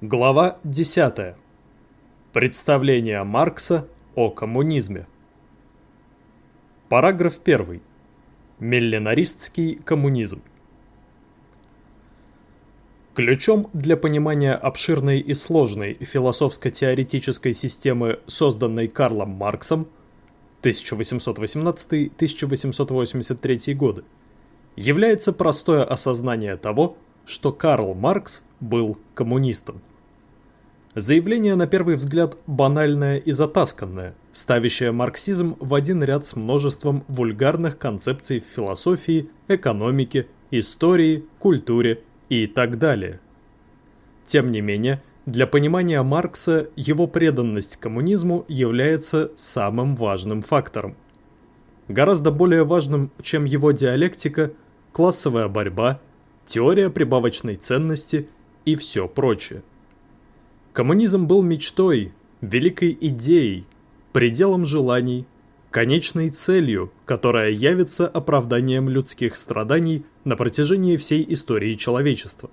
Глава 10. Представление Маркса о коммунизме. Параграф 1. Миллинаристский коммунизм. Ключом для понимания обширной и сложной философско-теоретической системы, созданной Карлом Марксом 1818-1883 годы, является простое осознание того, что Карл Маркс был коммунистом. Заявление, на первый взгляд, банальное и затасканное, ставящее марксизм в один ряд с множеством вульгарных концепций в философии, экономике, истории, культуре и так далее. Тем не менее, для понимания Маркса его преданность коммунизму является самым важным фактором. Гораздо более важным, чем его диалектика, классовая борьба, теория прибавочной ценности и все прочее. Коммунизм был мечтой, великой идеей, пределом желаний, конечной целью, которая явится оправданием людских страданий на протяжении всей истории человечества.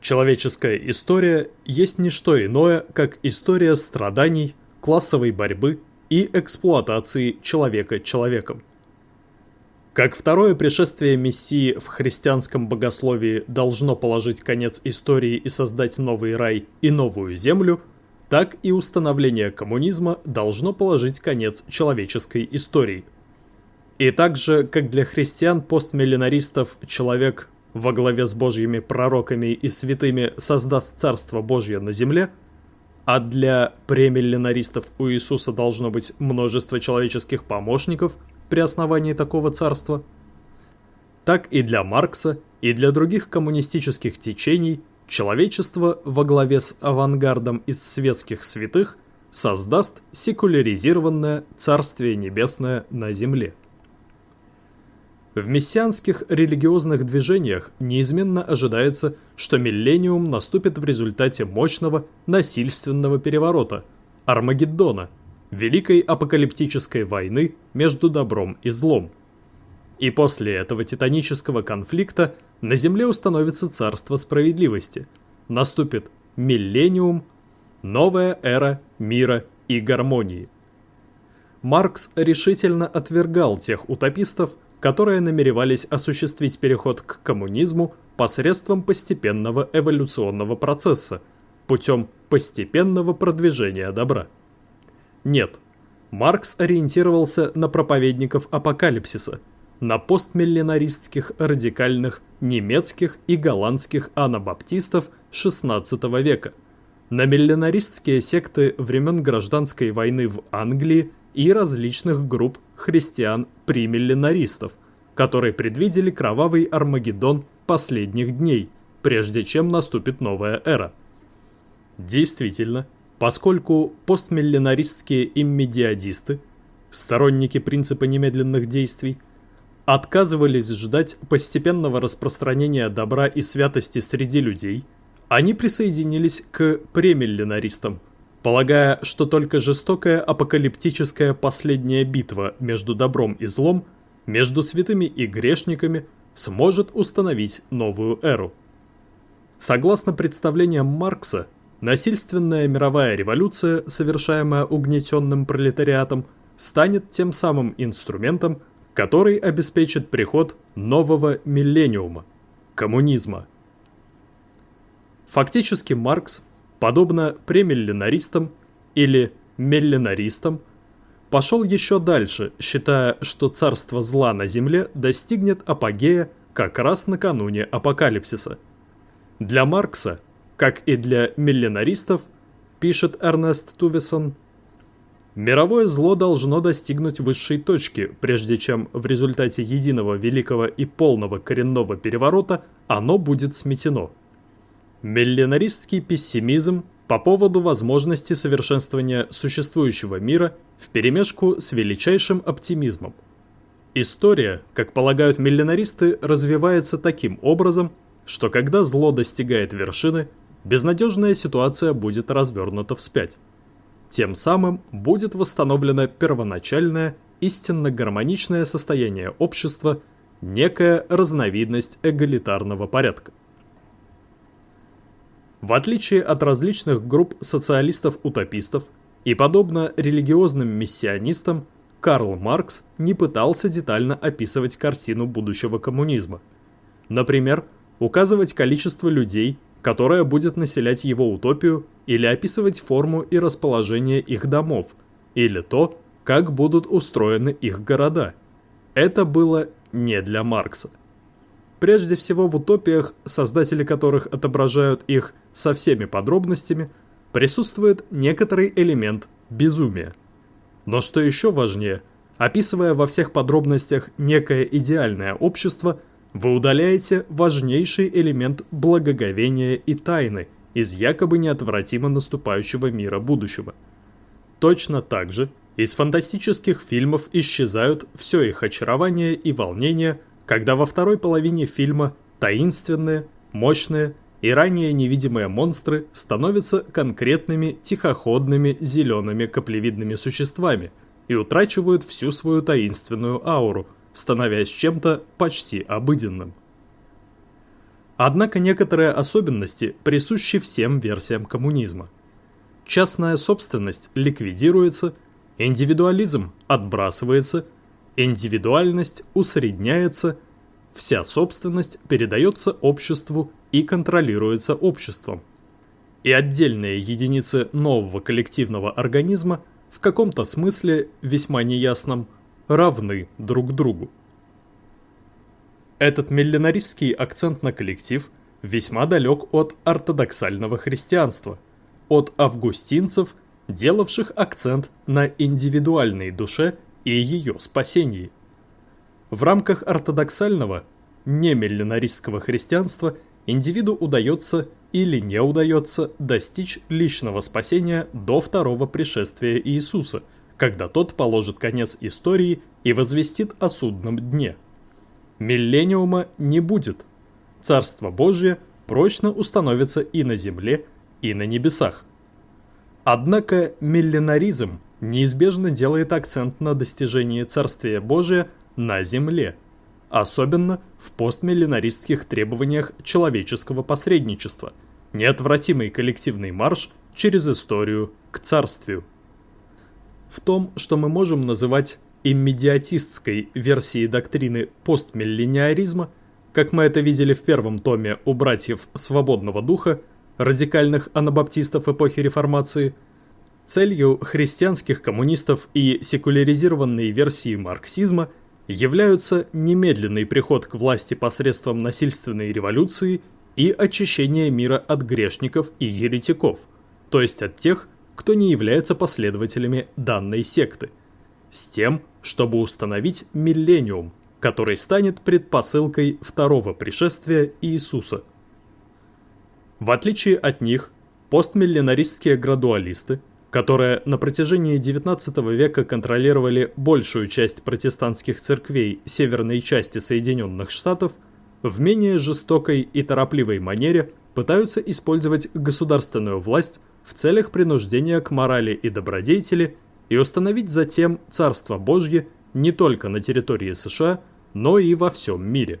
Человеческая история есть не что иное, как история страданий, классовой борьбы и эксплуатации человека человеком. Как второе пришествие Мессии в христианском богословии должно положить конец истории и создать новый рай и новую землю, так и установление коммунизма должно положить конец человеческой истории. И так же, как для христиан-постмиллинаристов человек во главе с божьими пророками и святыми создаст Царство Божье на земле, а для премиллинаристов у Иисуса должно быть множество человеческих помощников – при основании такого царства, так и для Маркса и для других коммунистических течений человечество во главе с авангардом из светских святых создаст секуляризированное Царствие Небесное на земле. В мессианских религиозных движениях неизменно ожидается, что миллениум наступит в результате мощного насильственного переворота – Армагеддона – великой апокалиптической войны между добром и злом. И после этого титанического конфликта на Земле установится царство справедливости. Наступит миллениум, новая эра мира и гармонии. Маркс решительно отвергал тех утопистов, которые намеревались осуществить переход к коммунизму посредством постепенного эволюционного процесса, путем постепенного продвижения добра. Нет. Маркс ориентировался на проповедников апокалипсиса, на постмиллинаристских радикальных немецких и голландских анабаптистов XVI века, на миллинаристские секты времен гражданской войны в Англии и различных групп христиан-примиллинаристов, которые предвидели кровавый Армагеддон последних дней, прежде чем наступит новая эра. Действительно, Поскольку постмиллинаристские иммедиадисты, сторонники принципа немедленных действий, отказывались ждать постепенного распространения добра и святости среди людей, они присоединились к премиллинаристам, полагая, что только жестокая апокалиптическая последняя битва между добром и злом, между святыми и грешниками, сможет установить новую эру. Согласно представлениям Маркса, Насильственная мировая революция, совершаемая угнетенным пролетариатом, станет тем самым инструментом, который обеспечит приход нового миллениума – коммунизма. Фактически Маркс, подобно премиллинаристам или миллинаристам, пошел еще дальше, считая, что царство зла на земле достигнет апогея как раз накануне апокалипсиса. Для Маркса как и для миллинаристов, пишет Эрнест Тувесон, мировое зло должно достигнуть высшей точки, прежде чем в результате единого великого и полного коренного переворота оно будет сметено. Миллинаристский пессимизм по поводу возможности совершенствования существующего мира вперемешку с величайшим оптимизмом. История, как полагают миллинаристы, развивается таким образом, что когда зло достигает вершины, безнадежная ситуация будет развернута вспять. Тем самым будет восстановлено первоначальное, истинно гармоничное состояние общества, некая разновидность эгалитарного порядка. В отличие от различных групп социалистов-утопистов и подобно религиозным миссионистам, Карл Маркс не пытался детально описывать картину будущего коммунизма. Например, указывать количество людей, которое будет населять его утопию, или описывать форму и расположение их домов, или то, как будут устроены их города. Это было не для Маркса. Прежде всего в утопиях, создатели которых отображают их со всеми подробностями, присутствует некоторый элемент безумия. Но что еще важнее, описывая во всех подробностях некое идеальное общество, вы удаляете важнейший элемент благоговения и тайны из якобы неотвратимо наступающего мира будущего. Точно так же из фантастических фильмов исчезают все их очарование и волнение, когда во второй половине фильма таинственные, мощные и ранее невидимые монстры становятся конкретными тихоходными зелеными каплевидными существами и утрачивают всю свою таинственную ауру, становясь чем-то почти обыденным. Однако некоторые особенности присущи всем версиям коммунизма. Частная собственность ликвидируется, индивидуализм отбрасывается, индивидуальность усредняется, вся собственность передается обществу и контролируется обществом. И отдельные единицы нового коллективного организма в каком-то смысле, весьма неясном, равны друг другу. Этот миллинаристский акцент на коллектив весьма далек от ортодоксального христианства, от августинцев, делавших акцент на индивидуальной душе и ее спасении. В рамках ортодоксального, не миллинаристского христианства индивиду удается или не удается достичь личного спасения до второго пришествия Иисуса, когда тот положит конец истории и возвестит о судном дне. Миллениума не будет. Царство Божье прочно установится и на земле, и на небесах. Однако миллинаризм неизбежно делает акцент на достижении Царствия Божия на земле – особенно в постмиллинаристских требованиях человеческого посредничества, неотвратимый коллективный марш через историю к царствию. В том, что мы можем называть иммедиатистской версией доктрины постмиллениаризма, как мы это видели в первом томе у братьев Свободного Духа, радикальных анабаптистов эпохи Реформации, целью христианских коммунистов и секуляризированной версии марксизма – являются немедленный приход к власти посредством насильственной революции и очищение мира от грешников и еретиков, то есть от тех, кто не является последователями данной секты, с тем, чтобы установить миллениум, который станет предпосылкой второго пришествия Иисуса. В отличие от них, постмиллинаристские градуалисты – которые на протяжении XIX века контролировали большую часть протестантских церквей северной части Соединенных Штатов, в менее жестокой и торопливой манере пытаются использовать государственную власть в целях принуждения к морали и добродетели и установить затем Царство Божье не только на территории США, но и во всем мире.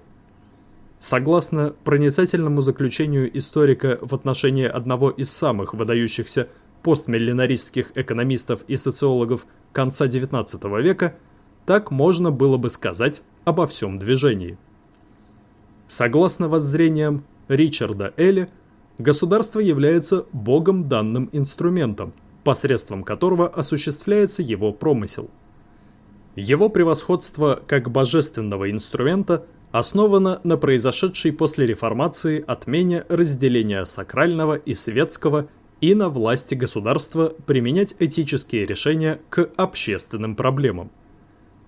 Согласно проницательному заключению историка в отношении одного из самых выдающихся постмиллинаристских экономистов и социологов конца XIX века, так можно было бы сказать обо всем движении. Согласно воззрениям Ричарда Элли, государство является богом данным инструментом, посредством которого осуществляется его промысел. Его превосходство как божественного инструмента основано на произошедшей после реформации отмене разделения сакрального и светского и на власти государства применять этические решения к общественным проблемам.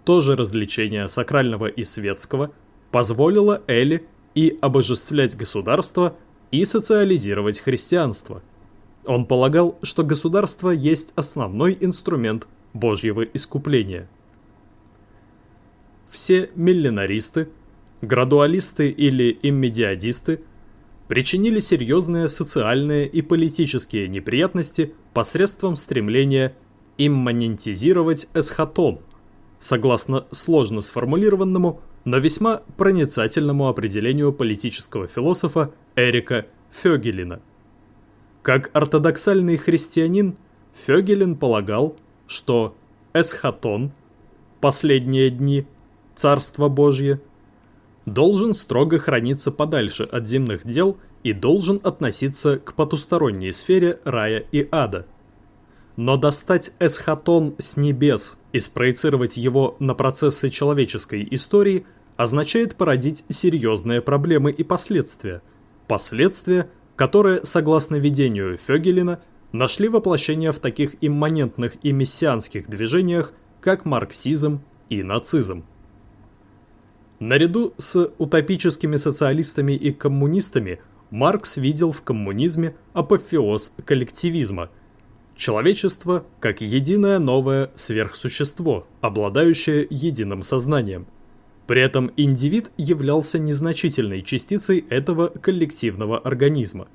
То же развлечение сакрального и светского позволило Эли и обожествлять государство, и социализировать христианство. Он полагал, что государство есть основной инструмент Божьего искупления. Все миллинаристы, градуалисты или иммедиадисты – причинили серьезные социальные и политические неприятности посредством стремления имманентизировать эсхатон, согласно сложно сформулированному, но весьма проницательному определению политического философа Эрика Фёгелина. Как ортодоксальный христианин, Фёгелин полагал, что эсхатон, последние дни, Царство Божье, должен строго храниться подальше от земных дел и должен относиться к потусторонней сфере рая и ада. Но достать эсхатон с небес и спроецировать его на процессы человеческой истории означает породить серьезные проблемы и последствия. Последствия, которые, согласно видению Фёгелина, нашли воплощение в таких имманентных и мессианских движениях, как марксизм и нацизм. Наряду с утопическими социалистами и коммунистами Маркс видел в коммунизме апофеоз коллективизма. Человечество как единое новое сверхсущество, обладающее единым сознанием. При этом индивид являлся незначительной частицей этого коллективного организма.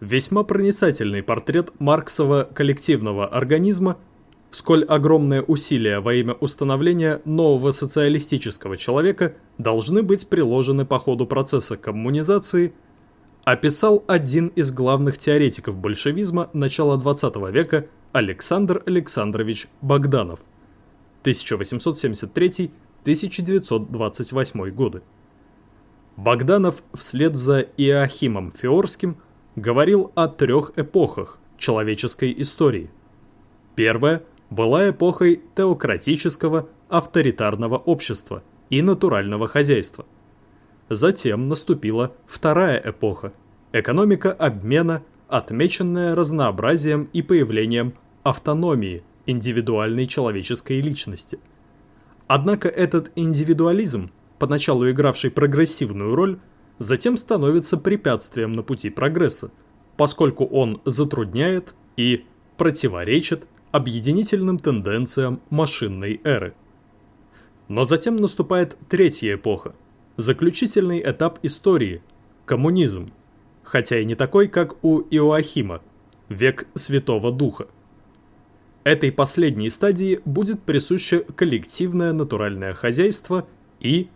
Весьма проницательный портрет Марксова коллективного организма – сколь огромные усилия во имя установления нового социалистического человека должны быть приложены по ходу процесса коммунизации, описал один из главных теоретиков большевизма начала XX века Александр Александрович Богданов 1873-1928 годы. Богданов вслед за Иоахимом Феорским говорил о трех эпохах человеческой истории. Первая – была эпохой теократического авторитарного общества и натурального хозяйства. Затем наступила вторая эпоха – экономика обмена, отмеченная разнообразием и появлением автономии индивидуальной человеческой личности. Однако этот индивидуализм, поначалу игравший прогрессивную роль, затем становится препятствием на пути прогресса, поскольку он затрудняет и противоречит объединительным тенденциям машинной эры. Но затем наступает третья эпоха, заключительный этап истории – коммунизм, хотя и не такой, как у Иоахима, век Святого Духа. Этой последней стадии будет присуще коллективное натуральное хозяйство и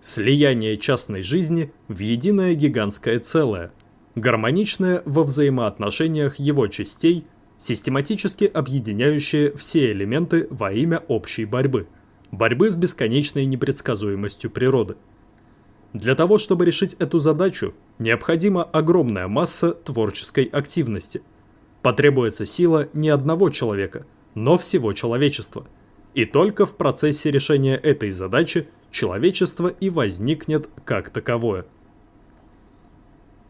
слияние частной жизни в единое гигантское целое, гармоничное во взаимоотношениях его частей – систематически объединяющие все элементы во имя общей борьбы. Борьбы с бесконечной непредсказуемостью природы. Для того, чтобы решить эту задачу, необходима огромная масса творческой активности. Потребуется сила не одного человека, но всего человечества. И только в процессе решения этой задачи человечество и возникнет как таковое.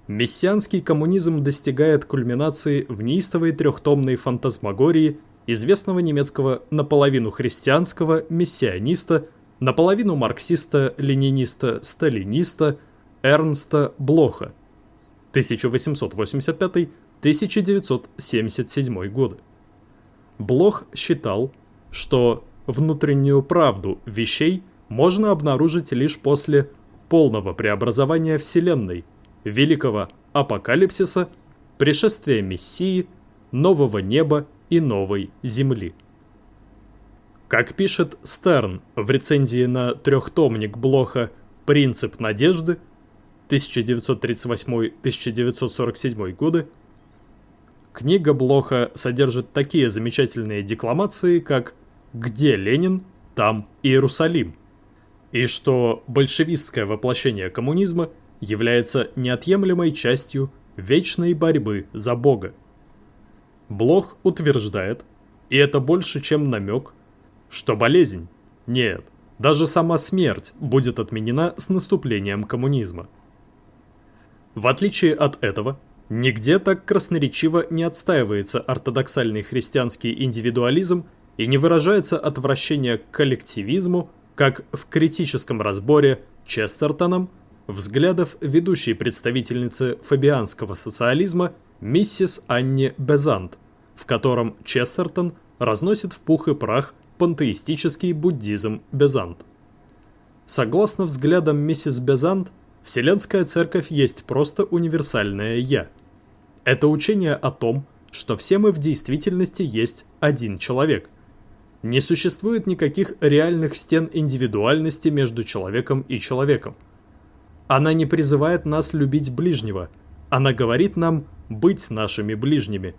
Мессианский коммунизм достигает кульминации в неистовой трехтомной фантазмагории известного немецкого наполовину христианского мессианиста, наполовину марксиста-лениниста-сталиниста Эрнста Блоха 1885-1977 годы. Блох считал, что внутреннюю правду вещей можно обнаружить лишь после полного преобразования Вселенной – великого апокалипсиса, пришествия Мессии, нового неба и новой земли. Как пишет Стерн в рецензии на трехтомник Блоха «Принцип надежды» 1938-1947 годы, книга Блоха содержит такие замечательные декламации, как «Где Ленин? Там Иерусалим», и что большевистское воплощение коммунизма – является неотъемлемой частью вечной борьбы за Бога. Блох утверждает, и это больше, чем намек, что болезнь, нет, даже сама смерть будет отменена с наступлением коммунизма. В отличие от этого, нигде так красноречиво не отстаивается ортодоксальный христианский индивидуализм и не выражается отвращение к коллективизму, как в критическом разборе Честертоном взглядов ведущей представительницы фабианского социализма миссис Анни Безант, в котором Честертон разносит в пух и прах пантеистический буддизм Безант. Согласно взглядам миссис Безант, Вселенская Церковь есть просто универсальное «Я». Это учение о том, что все мы в действительности есть один человек. Не существует никаких реальных стен индивидуальности между человеком и человеком. Она не призывает нас любить ближнего, Она говорит нам быть нашими ближними.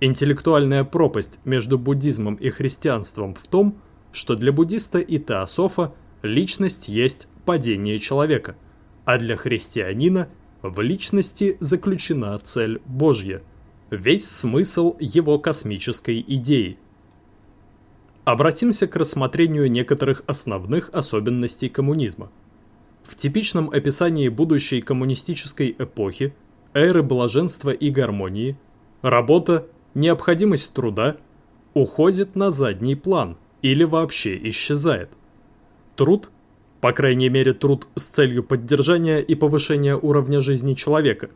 Интеллектуальная пропасть между буддизмом и христианством в том, что для буддиста и теософа личность есть падение человека, а для христианина в личности заключена цель Божья, весь смысл его космической идеи. Обратимся к рассмотрению некоторых основных особенностей коммунизма. В типичном описании будущей коммунистической эпохи, эры блаженства и гармонии, работа, необходимость труда уходит на задний план или вообще исчезает. Труд, по крайней мере труд с целью поддержания и повышения уровня жизни человека,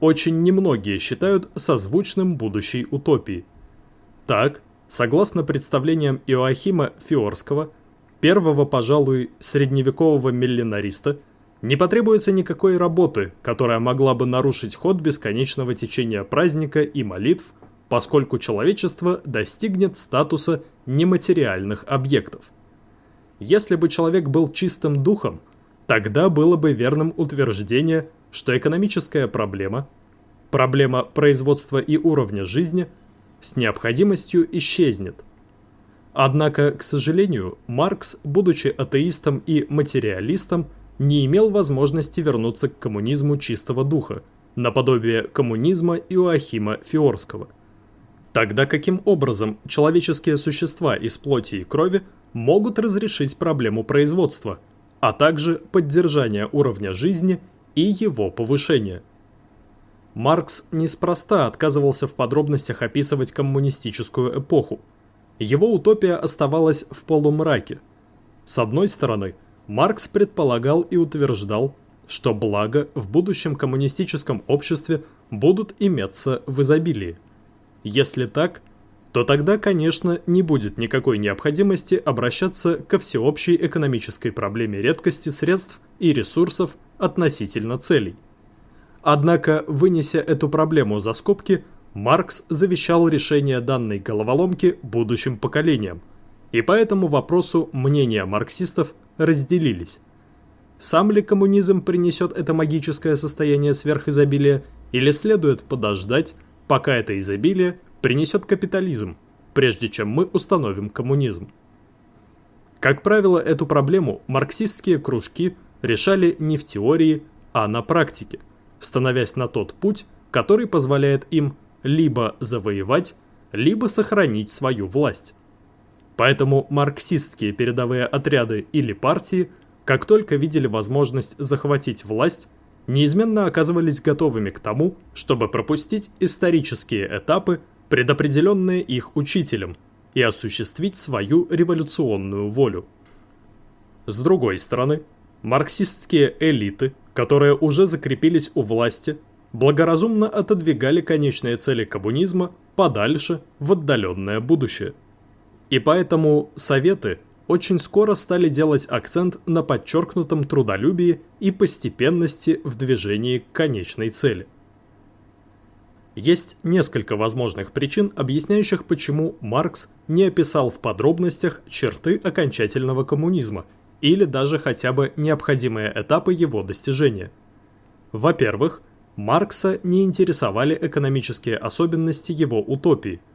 очень немногие считают созвучным будущей утопии. Так, согласно представлениям Иоахима Фиорского, первого, пожалуй, средневекового миллинариста, не потребуется никакой работы, которая могла бы нарушить ход бесконечного течения праздника и молитв, поскольку человечество достигнет статуса нематериальных объектов. Если бы человек был чистым духом, тогда было бы верным утверждение, что экономическая проблема, проблема производства и уровня жизни с необходимостью исчезнет. Однако, к сожалению, Маркс, будучи атеистом и материалистом, не имел возможности вернуться к коммунизму чистого духа, наподобие коммунизма Иоахима Фиорского. Тогда каким образом человеческие существа из плоти и крови могут разрешить проблему производства, а также поддержания уровня жизни и его повышения? Маркс неспроста отказывался в подробностях описывать коммунистическую эпоху. Его утопия оставалась в полумраке. С одной стороны, Маркс предполагал и утверждал, что блага в будущем коммунистическом обществе будут иметься в изобилии. Если так, то тогда, конечно, не будет никакой необходимости обращаться ко всеобщей экономической проблеме редкости средств и ресурсов относительно целей. Однако, вынеся эту проблему за скобки, Маркс завещал решение данной головоломки будущим поколениям, и по этому вопросу мнения марксистов разделились. Сам ли коммунизм принесет это магическое состояние сверхизобилия, или следует подождать, пока это изобилие принесет капитализм, прежде чем мы установим коммунизм? Как правило, эту проблему марксистские кружки решали не в теории, а на практике, становясь на тот путь, который позволяет им либо завоевать, либо сохранить свою власть. Поэтому марксистские передовые отряды или партии, как только видели возможность захватить власть, неизменно оказывались готовыми к тому, чтобы пропустить исторические этапы, предопределенные их учителем, и осуществить свою революционную волю. С другой стороны, марксистские элиты, которые уже закрепились у власти, благоразумно отодвигали конечные цели коммунизма подальше в отдаленное будущее – и поэтому советы очень скоро стали делать акцент на подчеркнутом трудолюбии и постепенности в движении к конечной цели. Есть несколько возможных причин, объясняющих, почему Маркс не описал в подробностях черты окончательного коммунизма или даже хотя бы необходимые этапы его достижения. Во-первых, Маркса не интересовали экономические особенности его утопии –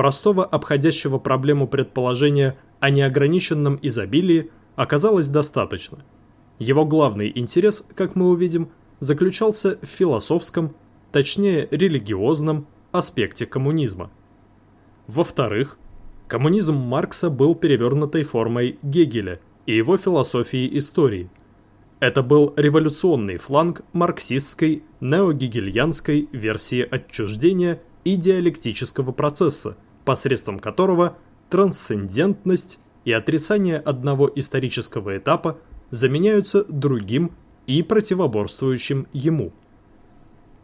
Простого обходящего проблему предположения о неограниченном изобилии оказалось достаточно. Его главный интерес, как мы увидим, заключался в философском, точнее религиозном, аспекте коммунизма. Во-вторых, коммунизм Маркса был перевернутой формой Гегеля и его философии истории. Это был революционный фланг марксистской неогегельянской версии отчуждения и диалектического процесса, посредством которого трансцендентность и отрицание одного исторического этапа заменяются другим и противоборствующим ему.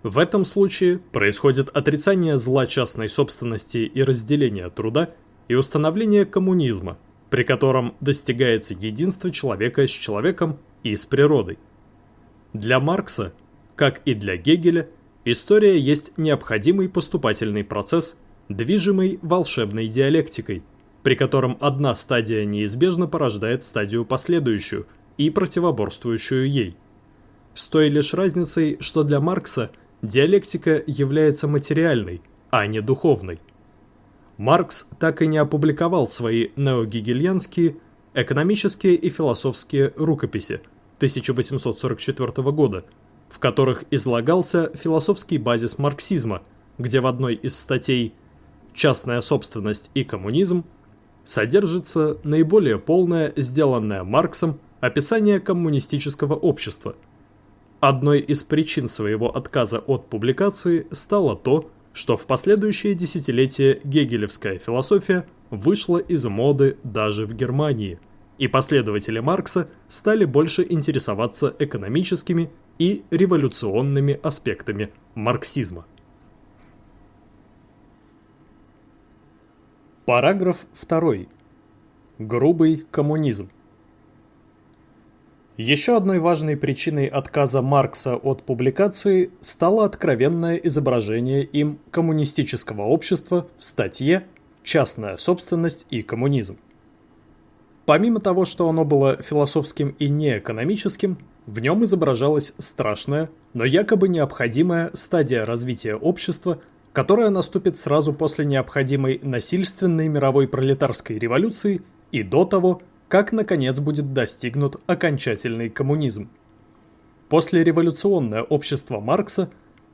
В этом случае происходит отрицание зла частной собственности и разделения труда и установление коммунизма, при котором достигается единство человека с человеком и с природой. Для Маркса, как и для Гегеля, История есть необходимый поступательный процесс, движимый волшебной диалектикой, при котором одна стадия неизбежно порождает стадию последующую и противоборствующую ей. С той лишь разницей, что для Маркса диалектика является материальной, а не духовной. Маркс так и не опубликовал свои неогегельянские экономические и философские рукописи 1844 года, в которых излагался философский базис марксизма, где в одной из статей «Частная собственность и коммунизм» содержится наиболее полное, сделанное Марксом, описание коммунистического общества. Одной из причин своего отказа от публикации стало то, что в последующие десятилетия гегелевская философия вышла из моды даже в Германии, и последователи Маркса стали больше интересоваться экономическими и революционными аспектами марксизма. Параграф 2. Грубый коммунизм. Еще одной важной причиной отказа Маркса от публикации стало откровенное изображение им коммунистического общества в статье «Частная собственность и коммунизм». Помимо того, что оно было философским и неэкономическим, в нем изображалась страшная, но якобы необходимая стадия развития общества – которая наступит сразу после необходимой насильственной мировой пролетарской революции и до того, как наконец будет достигнут окончательный коммунизм. После революционное общество Маркса,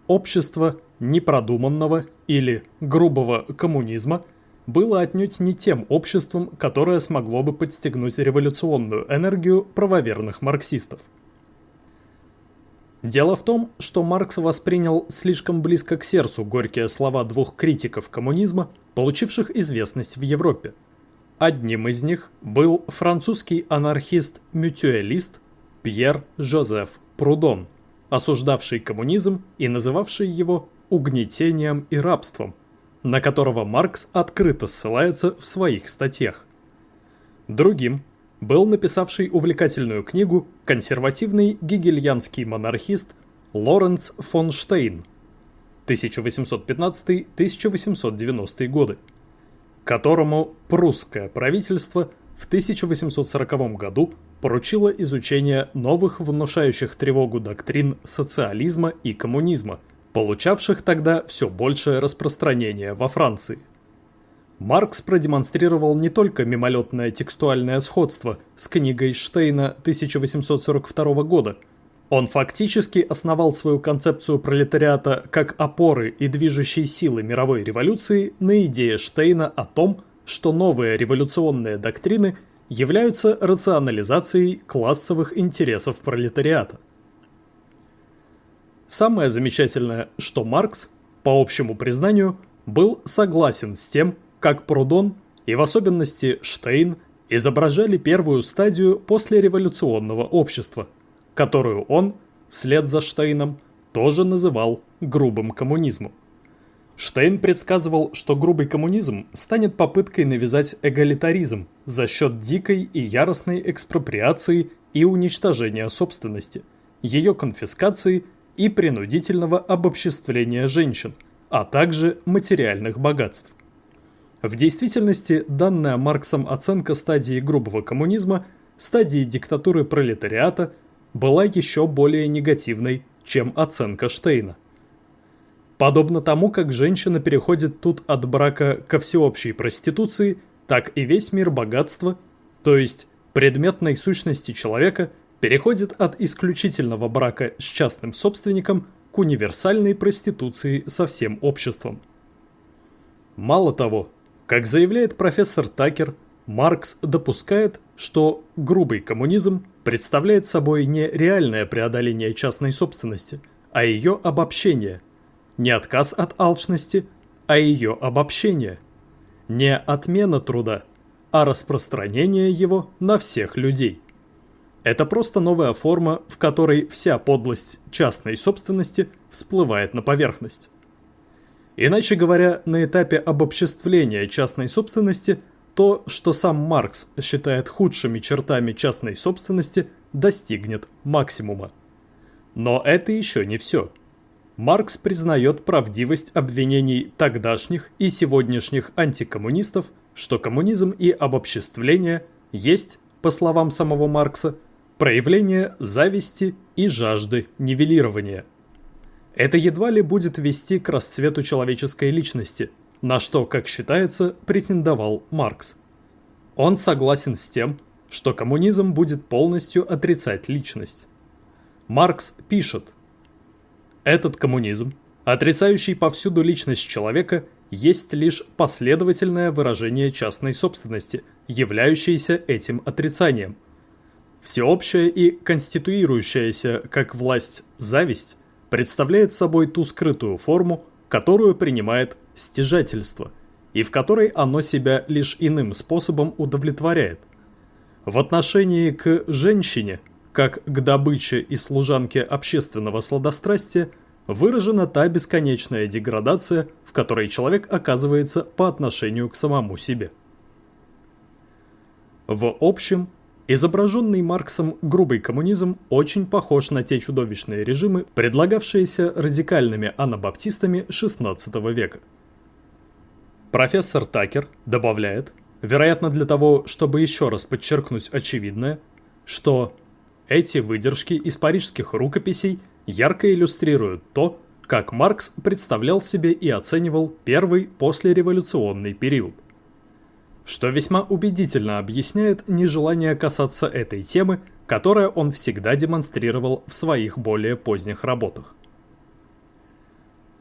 общество непродуманного или грубого коммунизма, было отнюдь не тем обществом, которое смогло бы подстегнуть революционную энергию правоверных марксистов. Дело в том, что Маркс воспринял слишком близко к сердцу горькие слова двух критиков коммунизма, получивших известность в Европе. Одним из них был французский анархист-мютуалист Пьер Жозеф Прудон, осуждавший коммунизм и называвший его угнетением и рабством, на которого Маркс открыто ссылается в своих статьях. Другим был написавший увлекательную книгу консервативный гегельянский монархист Лоренц фон Штейн 1815-1890 годы, которому прусское правительство в 1840 году поручило изучение новых внушающих тревогу доктрин социализма и коммунизма, получавших тогда все большее распространение во Франции. Маркс продемонстрировал не только мимолетное текстуальное сходство с книгой Штейна 1842 года. Он фактически основал свою концепцию пролетариата как опоры и движущей силы мировой революции на идее Штейна о том, что новые революционные доктрины являются рационализацией классовых интересов пролетариата. Самое замечательное, что Маркс, по общему признанию, был согласен с тем, как Прудон и в особенности Штейн изображали первую стадию послереволюционного общества, которую он, вслед за Штейном, тоже называл грубым коммунизмом. Штейн предсказывал, что грубый коммунизм станет попыткой навязать эгалитаризм за счет дикой и яростной экспроприации и уничтожения собственности, ее конфискации и принудительного обобществления женщин, а также материальных богатств. В действительности, данная Марксом оценка стадии грубого коммунизма, стадии диктатуры пролетариата, была еще более негативной, чем оценка Штейна. Подобно тому, как женщина переходит тут от брака ко всеобщей проституции, так и весь мир богатства, то есть предметной сущности человека, переходит от исключительного брака с частным собственником к универсальной проституции со всем обществом. Мало того, как заявляет профессор Такер, Маркс допускает, что грубый коммунизм представляет собой не реальное преодоление частной собственности, а ее обобщение. Не отказ от алчности, а ее обобщение. Не отмена труда, а распространение его на всех людей. Это просто новая форма, в которой вся подлость частной собственности всплывает на поверхность. Иначе говоря, на этапе обобществления частной собственности то, что сам Маркс считает худшими чертами частной собственности, достигнет максимума. Но это еще не все. Маркс признает правдивость обвинений тогдашних и сегодняшних антикоммунистов, что коммунизм и обобществление есть, по словам самого Маркса, проявление зависти и жажды нивелирования – Это едва ли будет вести к расцвету человеческой личности, на что, как считается, претендовал Маркс. Он согласен с тем, что коммунизм будет полностью отрицать личность. Маркс пишет, «Этот коммунизм, отрицающий повсюду личность человека, есть лишь последовательное выражение частной собственности, являющееся этим отрицанием. Всеобщая и конституирующаяся как власть зависть представляет собой ту скрытую форму, которую принимает стяжательство, и в которой оно себя лишь иным способом удовлетворяет. В отношении к женщине, как к добыче и служанке общественного сладострастия, выражена та бесконечная деградация, в которой человек оказывается по отношению к самому себе. В общем, изображенный Марксом грубый коммунизм очень похож на те чудовищные режимы, предлагавшиеся радикальными анабаптистами XVI века. Профессор Такер добавляет, вероятно для того, чтобы еще раз подчеркнуть очевидное, что эти выдержки из парижских рукописей – ярко иллюстрируют то, как Маркс представлял себе и оценивал первый послереволюционный период. Что весьма убедительно объясняет нежелание касаться этой темы, которое он всегда демонстрировал в своих более поздних работах.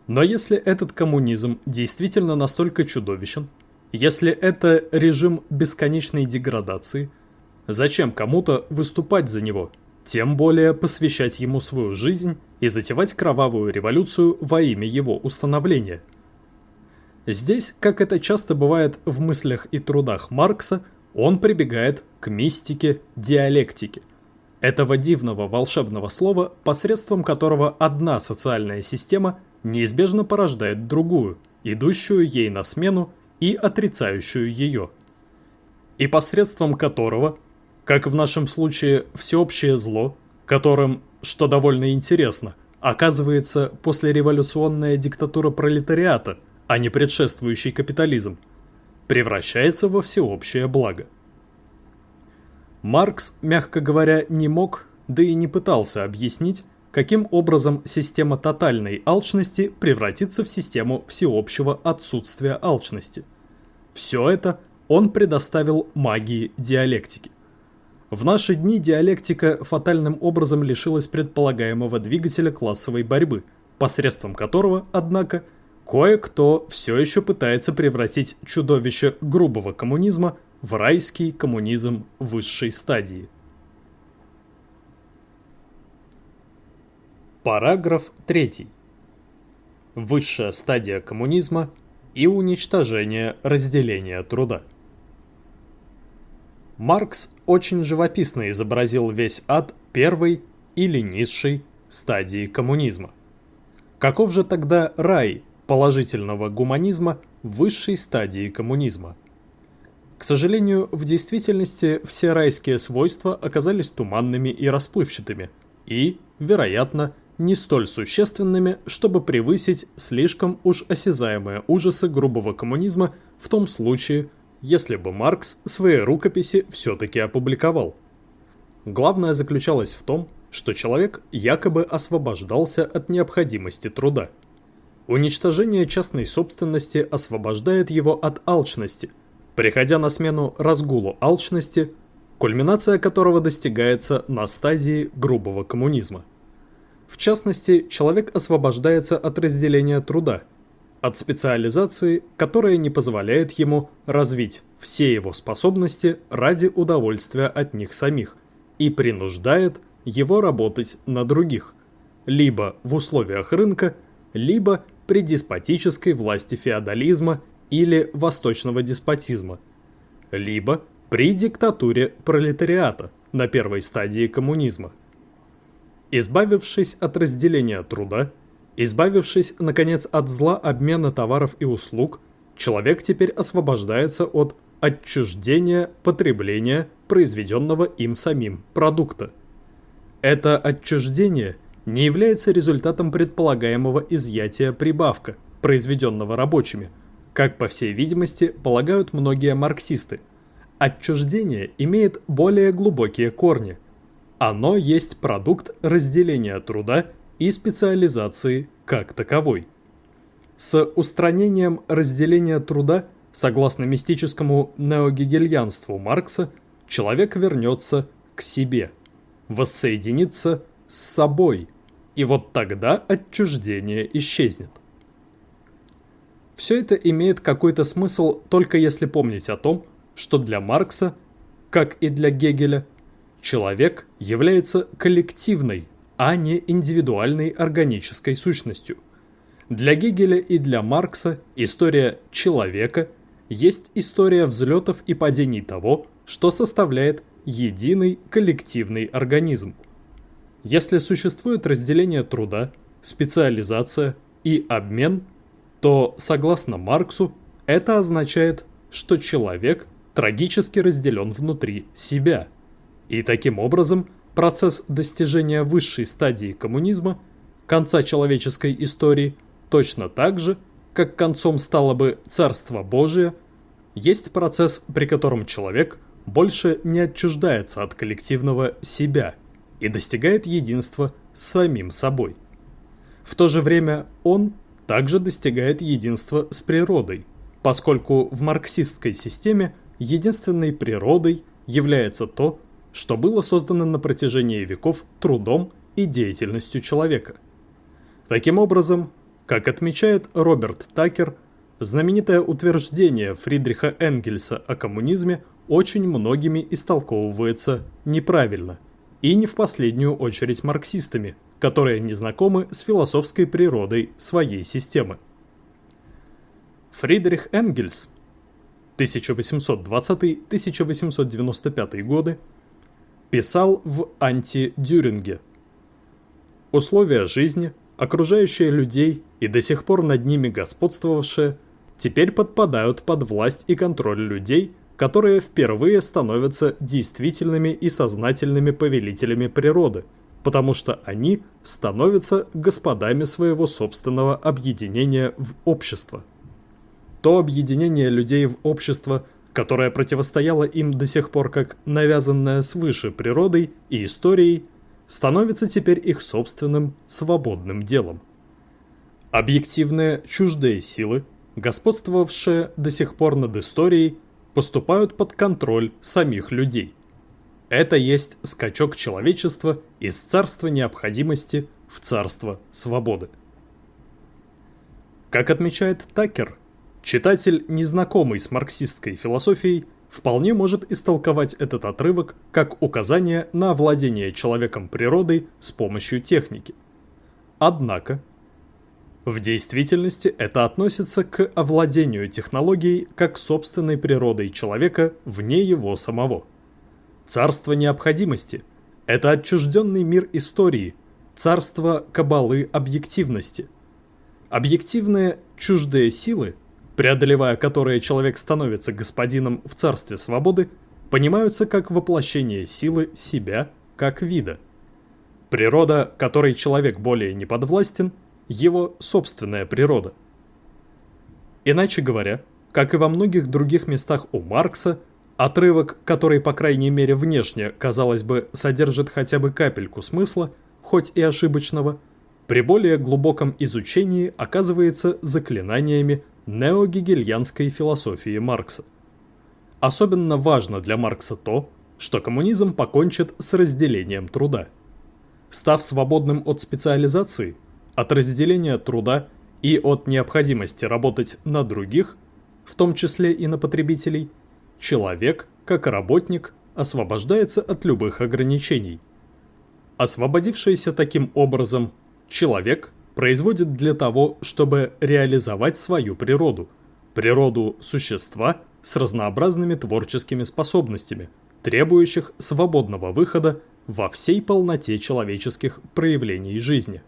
Но если этот коммунизм действительно настолько чудовищен, если это режим бесконечной деградации, зачем кому-то выступать за него – тем более посвящать ему свою жизнь и затевать кровавую революцию во имя его установления. Здесь, как это часто бывает в мыслях и трудах Маркса, он прибегает к мистике диалектики. Этого дивного волшебного слова, посредством которого одна социальная система неизбежно порождает другую, идущую ей на смену и отрицающую ее. И посредством которого как в нашем случае всеобщее зло, которым, что довольно интересно, оказывается послереволюционная диктатура пролетариата, а не предшествующий капитализм, превращается во всеобщее благо. Маркс, мягко говоря, не мог, да и не пытался объяснить, каким образом система тотальной алчности превратится в систему всеобщего отсутствия алчности. Все это он предоставил магии диалектики. В наши дни диалектика фатальным образом лишилась предполагаемого двигателя классовой борьбы, посредством которого, однако, кое-кто все еще пытается превратить чудовище грубого коммунизма в райский коммунизм высшей стадии. Параграф 3. Высшая стадия коммунизма и уничтожение разделения труда. Маркс очень живописно изобразил весь ад первой или низшей стадии коммунизма. Каков же тогда рай положительного гуманизма высшей стадии коммунизма? К сожалению, в действительности все райские свойства оказались туманными и расплывчатыми, и, вероятно, не столь существенными, чтобы превысить слишком уж осязаемые ужасы грубого коммунизма в том случае, если бы Маркс свои рукописи все-таки опубликовал. Главное заключалось в том, что человек якобы освобождался от необходимости труда. Уничтожение частной собственности освобождает его от алчности, приходя на смену разгулу алчности, кульминация которого достигается на стадии грубого коммунизма. В частности, человек освобождается от разделения труда – от специализации, которая не позволяет ему развить все его способности ради удовольствия от них самих и принуждает его работать на других, либо в условиях рынка, либо при деспотической власти феодализма или восточного деспотизма, либо при диктатуре пролетариата на первой стадии коммунизма. Избавившись от разделения труда, Избавившись, наконец, от зла обмена товаров и услуг, человек теперь освобождается от отчуждения потребления произведенного им самим продукта. Это отчуждение не является результатом предполагаемого изъятия прибавка, произведенного рабочими, как, по всей видимости, полагают многие марксисты. Отчуждение имеет более глубокие корни. Оно есть продукт разделения труда и специализации как таковой. С устранением разделения труда, согласно мистическому неогегельянству Маркса, человек вернется к себе, воссоединится с собой, и вот тогда отчуждение исчезнет. Все это имеет какой-то смысл только если помнить о том, что для Маркса, как и для Гегеля, человек является коллективной, а не индивидуальной органической сущностью. Для Гегеля и для Маркса история человека есть история взлетов и падений того, что составляет единый коллективный организм. Если существует разделение труда, специализация и обмен, то, согласно Марксу, это означает, что человек трагически разделен внутри себя. И таким образом процесс достижения высшей стадии коммунизма, конца человеческой истории, точно так же, как концом стало бы Царство Божие, есть процесс, при котором человек больше не отчуждается от коллективного себя и достигает единства с самим собой. В то же время он также достигает единства с природой, поскольку в марксистской системе единственной природой является то, что было создано на протяжении веков трудом и деятельностью человека. Таким образом, как отмечает Роберт Такер, знаменитое утверждение Фридриха Энгельса о коммунизме очень многими истолковывается неправильно, и не в последнюю очередь марксистами, которые не знакомы с философской природой своей системы. Фридрих Энгельс 1820-1895 годы писал в «Анти-Дюринге». Условия жизни, окружающие людей и до сих пор над ними господствовавшие, теперь подпадают под власть и контроль людей, которые впервые становятся действительными и сознательными повелителями природы, потому что они становятся господами своего собственного объединения в общество. То объединение людей в общество, которое противостояло им до сих пор как навязанное свыше природой и историей, становится теперь их собственным свободным делом. Объективные чуждые силы, господствовавшие до сих пор над историей, поступают под контроль самих людей. Это есть скачок человечества из царства необходимости в царство свободы. Как отмечает Такер, Читатель, незнакомый с марксистской философией, вполне может истолковать этот отрывок как указание на овладение человеком природой с помощью техники. Однако, в действительности это относится к овладению технологией как собственной природой человека вне его самого. Царство необходимости – это отчужденный мир истории, царство кабалы объективности. Объективные чуждые силы – преодолевая которые человек становится господином в царстве свободы, понимаются как воплощение силы себя как вида. Природа, которой человек более не подвластен, его собственная природа. Иначе говоря, как и во многих других местах у Маркса, отрывок, который, по крайней мере внешне, казалось бы, содержит хотя бы капельку смысла, хоть и ошибочного, при более глубоком изучении оказывается заклинаниями, неогегельянской философии Маркса. Особенно важно для Маркса то, что коммунизм покончит с разделением труда. Став свободным от специализации, от разделения труда и от необходимости работать на других, в том числе и на потребителей, человек, как работник, освобождается от любых ограничений. Освободившийся таким образом человек – производит для того, чтобы реализовать свою природу, природу существа с разнообразными творческими способностями, требующих свободного выхода во всей полноте человеческих проявлений жизни.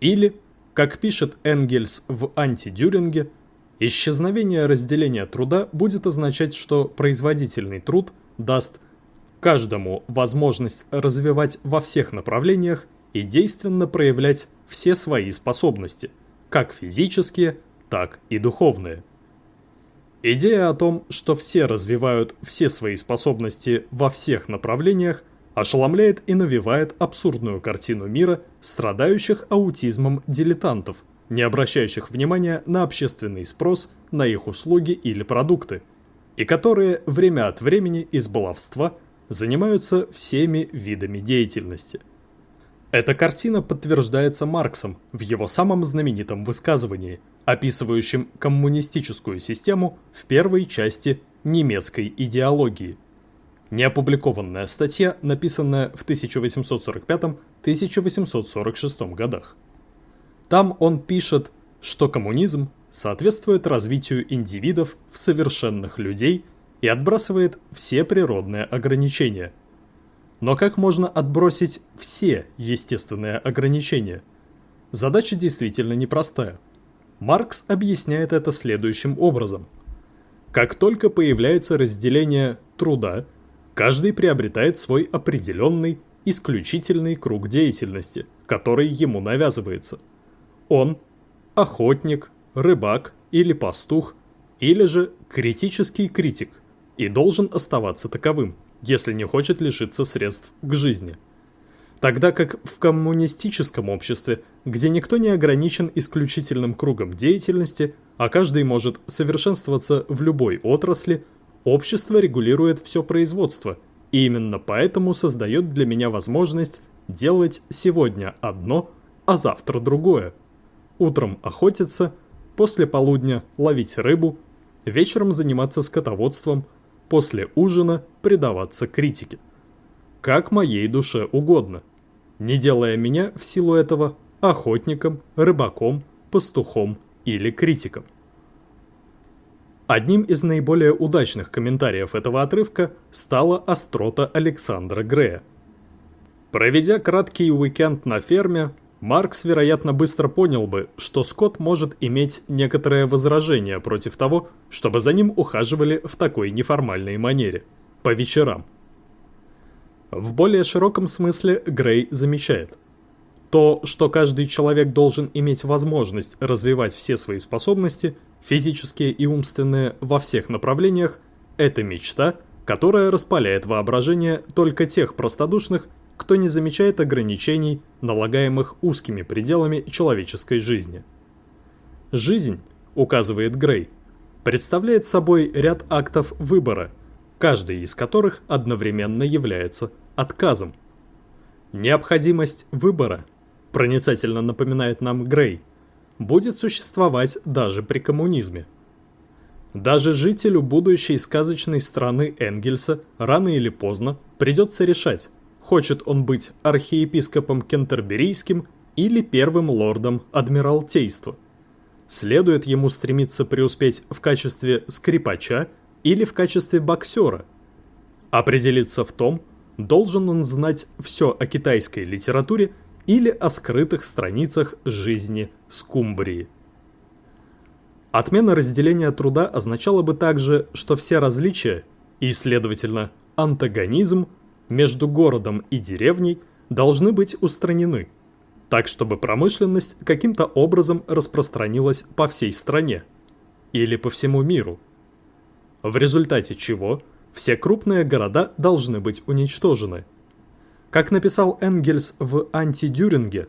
Или, как пишет Энгельс в «Антидюринге», исчезновение разделения труда будет означать, что производительный труд даст каждому возможность развивать во всех направлениях и действенно проявлять все свои способности, как физические, так и духовные. Идея о том, что все развивают все свои способности во всех направлениях, ошеломляет и навевает абсурдную картину мира страдающих аутизмом дилетантов, не обращающих внимания на общественный спрос на их услуги или продукты, и которые время от времени из баловства занимаются всеми видами деятельности. Эта картина подтверждается Марксом в его самом знаменитом высказывании, описывающем коммунистическую систему в первой части немецкой идеологии. Неопубликованная статья, написанная в 1845-1846 годах. Там он пишет, что коммунизм соответствует развитию индивидов в совершенных людей и отбрасывает все природные ограничения – но как можно отбросить все естественные ограничения? Задача действительно непростая. Маркс объясняет это следующим образом. Как только появляется разделение труда, каждый приобретает свой определенный, исключительный круг деятельности, который ему навязывается. Он – охотник, рыбак или пастух, или же критический критик, и должен оставаться таковым – если не хочет лишиться средств к жизни. Тогда как в коммунистическом обществе, где никто не ограничен исключительным кругом деятельности, а каждый может совершенствоваться в любой отрасли, общество регулирует все производство, и именно поэтому создает для меня возможность делать сегодня одно, а завтра другое. Утром охотиться, после полудня ловить рыбу, вечером заниматься скотоводством – после ужина предаваться критике. Как моей душе угодно, не делая меня в силу этого охотником, рыбаком, пастухом или критиком. Одним из наиболее удачных комментариев этого отрывка стала острота Александра Грея. Проведя краткий уикенд на ферме, Маркс, вероятно, быстро понял бы, что Скотт может иметь некоторое возражение против того, чтобы за ним ухаживали в такой неформальной манере, по вечерам. В более широком смысле Грей замечает. То, что каждый человек должен иметь возможность развивать все свои способности, физические и умственные, во всех направлениях, это мечта, которая распаляет воображение только тех простодушных, кто не замечает ограничений, налагаемых узкими пределами человеческой жизни. Жизнь, указывает Грей, представляет собой ряд актов выбора, каждый из которых одновременно является отказом. Необходимость выбора, проницательно напоминает нам Грей, будет существовать даже при коммунизме. Даже жителю будущей сказочной страны Энгельса рано или поздно придется решать, хочет он быть архиепископом Кентерберийским или первым лордом Адмиралтейства. Следует ему стремиться преуспеть в качестве скрипача или в качестве боксера. Определиться в том, должен он знать все о китайской литературе или о скрытых страницах жизни Скумбрии. Отмена разделения труда означала бы также, что все различия и, следовательно, антагонизм между городом и деревней должны быть устранены, так чтобы промышленность каким-то образом распространилась по всей стране или по всему миру. В результате чего все крупные города должны быть уничтожены. Как написал Энгельс в «Антидюринге»,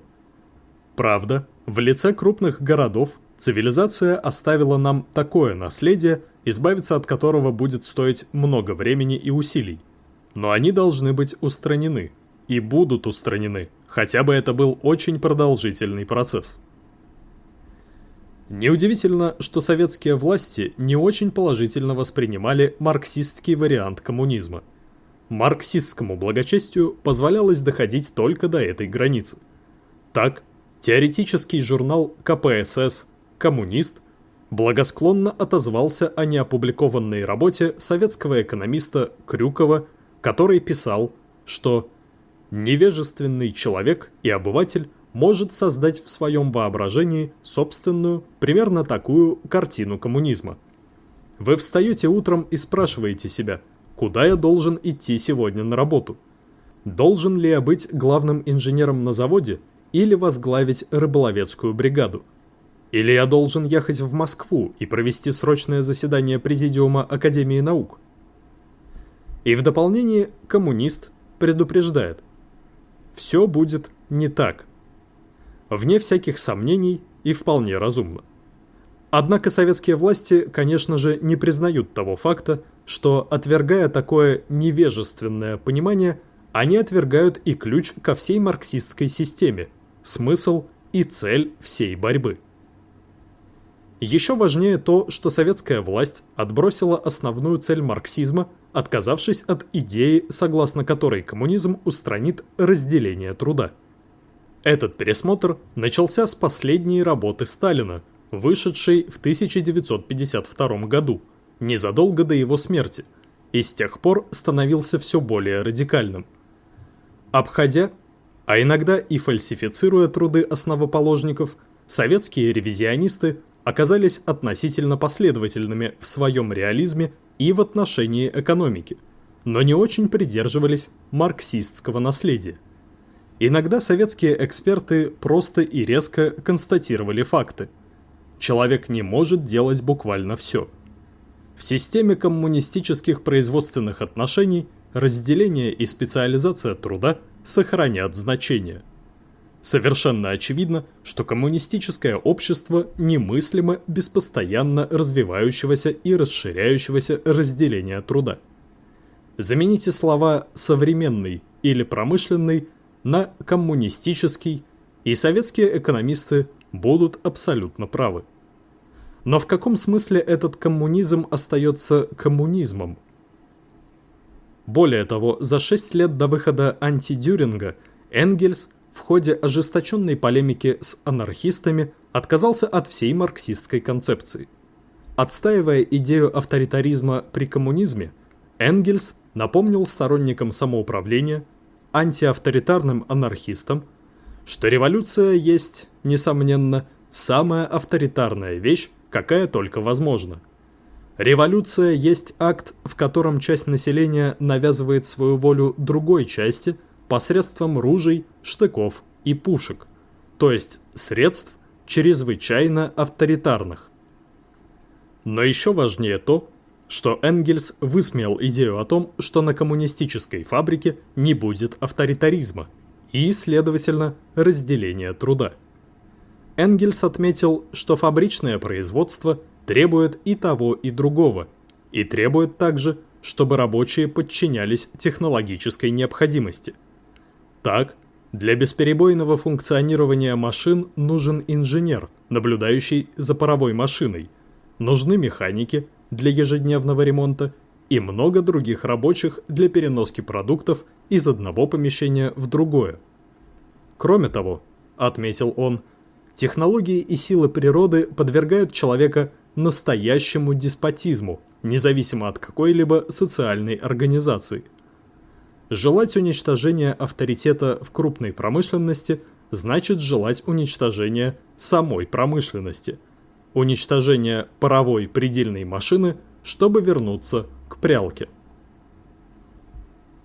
правда, в лице крупных городов цивилизация оставила нам такое наследие, избавиться от которого будет стоить много времени и усилий но они должны быть устранены и будут устранены, хотя бы это был очень продолжительный процесс. Неудивительно, что советские власти не очень положительно воспринимали марксистский вариант коммунизма. Марксистскому благочестию позволялось доходить только до этой границы. Так, теоретический журнал КПСС «Коммунист» благосклонно отозвался о неопубликованной работе советского экономиста Крюкова который писал, что невежественный человек и обыватель может создать в своем воображении собственную, примерно такую картину коммунизма. Вы встаете утром и спрашиваете себя, куда я должен идти сегодня на работу? Должен ли я быть главным инженером на заводе или возглавить рыболовецкую бригаду? Или я должен ехать в Москву и провести срочное заседание Президиума Академии наук? И в дополнение коммунист предупреждает. Все будет не так. Вне всяких сомнений и вполне разумно. Однако советские власти, конечно же, не признают того факта, что, отвергая такое невежественное понимание, они отвергают и ключ ко всей марксистской системе, смысл и цель всей борьбы. Еще важнее то, что советская власть отбросила основную цель марксизма, отказавшись от идеи, согласно которой коммунизм устранит разделение труда. Этот пересмотр начался с последней работы Сталина, вышедшей в 1952 году, незадолго до его смерти, и с тех пор становился все более радикальным. Обходя, а иногда и фальсифицируя труды основоположников, советские ревизионисты оказались относительно последовательными в своем реализме и в отношении экономики, но не очень придерживались марксистского наследия. Иногда советские эксперты просто и резко констатировали факты. Человек не может делать буквально все. В системе коммунистических производственных отношений разделение и специализация труда сохранят значение – Совершенно очевидно, что коммунистическое общество немыслимо без постоянно развивающегося и расширяющегося разделения труда. Замените слова «современный» или «промышленный» на «коммунистический», и советские экономисты будут абсолютно правы. Но в каком смысле этот коммунизм остается коммунизмом? Более того, за 6 лет до выхода антидюринга Энгельс – в ходе ожесточенной полемики с анархистами отказался от всей марксистской концепции. Отстаивая идею авторитаризма при коммунизме, Энгельс напомнил сторонникам самоуправления, антиавторитарным анархистам, что революция есть, несомненно, самая авторитарная вещь, какая только возможна. Революция есть акт, в котором часть населения навязывает свою волю другой части – посредством ружей, штыков и пушек, то есть средств чрезвычайно авторитарных. Но еще важнее то, что Энгельс высмеял идею о том, что на коммунистической фабрике не будет авторитаризма и, следовательно, разделения труда. Энгельс отметил, что фабричное производство требует и того, и другого, и требует также, чтобы рабочие подчинялись технологической необходимости – так, для бесперебойного функционирования машин нужен инженер, наблюдающий за паровой машиной. Нужны механики для ежедневного ремонта и много других рабочих для переноски продуктов из одного помещения в другое. Кроме того, отметил он, технологии и силы природы подвергают человека настоящему деспотизму, независимо от какой-либо социальной организации – Желать уничтожения авторитета в крупной промышленности значит желать уничтожения самой промышленности. Уничтожение паровой предельной машины, чтобы вернуться к прялке.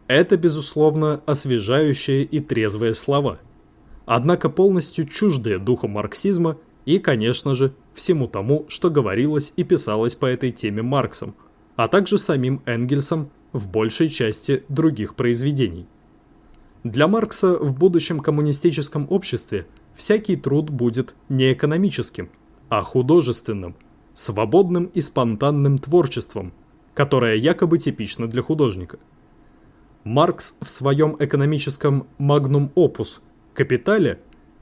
Это, безусловно, освежающие и трезвые слова. Однако полностью чуждые духу марксизма и, конечно же, всему тому, что говорилось и писалось по этой теме Марксом, а также самим Энгельсом в большей части других произведений. Для Маркса в будущем коммунистическом обществе всякий труд будет не экономическим, а художественным, свободным и спонтанным творчеством, которое якобы типично для художника. Маркс в своем экономическом «Магнум опус» «Капитале»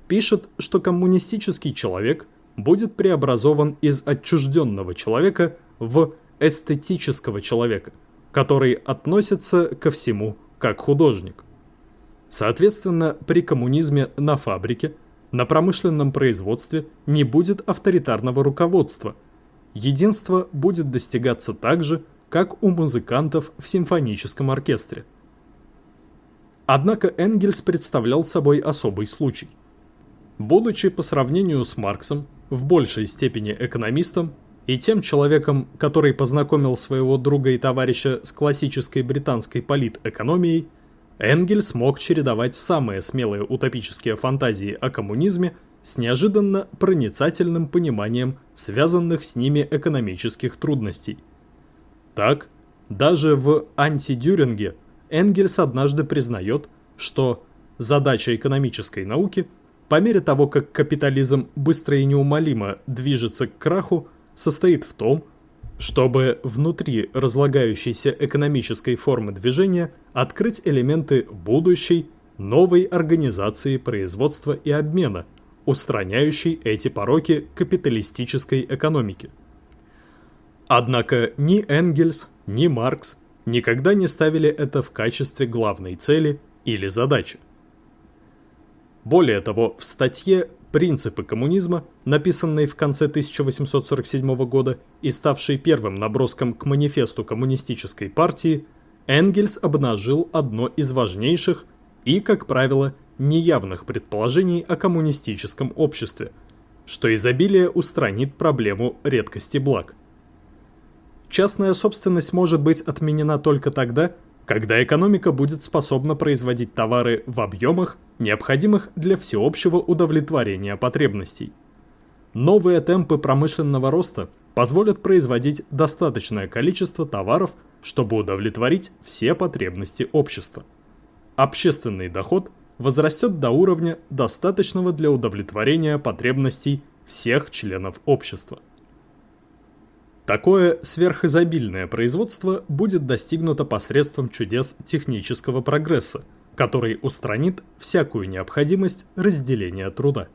пишет, что коммунистический человек будет преобразован из отчужденного человека в эстетического человека – который относится ко всему как художник. Соответственно, при коммунизме на фабрике, на промышленном производстве не будет авторитарного руководства. Единство будет достигаться так же, как у музыкантов в симфоническом оркестре. Однако Энгельс представлял собой особый случай. Будучи по сравнению с Марксом в большей степени экономистом, и тем человеком, который познакомил своего друга и товарища с классической британской политэкономией, Энгельс мог чередовать самые смелые утопические фантазии о коммунизме с неожиданно проницательным пониманием связанных с ними экономических трудностей. Так, даже в «Антидюринге» Энгельс однажды признает, что задача экономической науки по мере того, как капитализм быстро и неумолимо движется к краху, состоит в том, чтобы внутри разлагающейся экономической формы движения открыть элементы будущей, новой организации производства и обмена, устраняющей эти пороки капиталистической экономики. Однако ни Энгельс, ни Маркс никогда не ставили это в качестве главной цели или задачи. Более того, в статье «Принципы коммунизма», написанной в конце 1847 года и ставшей первым наброском к манифесту коммунистической партии, Энгельс обнажил одно из важнейших и, как правило, неявных предположений о коммунистическом обществе, что изобилие устранит проблему редкости благ. Частная собственность может быть отменена только тогда, когда экономика будет способна производить товары в объемах, необходимых для всеобщего удовлетворения потребностей. Новые темпы промышленного роста позволят производить достаточное количество товаров, чтобы удовлетворить все потребности общества. Общественный доход возрастет до уровня, достаточного для удовлетворения потребностей всех членов общества. Такое сверхизобильное производство будет достигнуто посредством чудес технического прогресса, который устранит всякую необходимость разделения труда.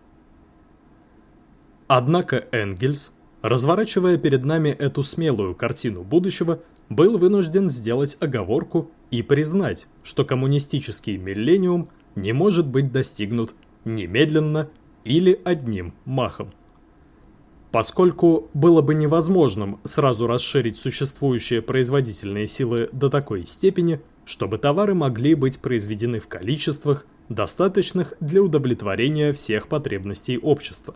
Однако Энгельс, разворачивая перед нами эту смелую картину будущего, был вынужден сделать оговорку и признать, что коммунистический миллениум не может быть достигнут немедленно или одним махом. Поскольку было бы невозможным сразу расширить существующие производительные силы до такой степени, чтобы товары могли быть произведены в количествах, достаточных для удовлетворения всех потребностей общества.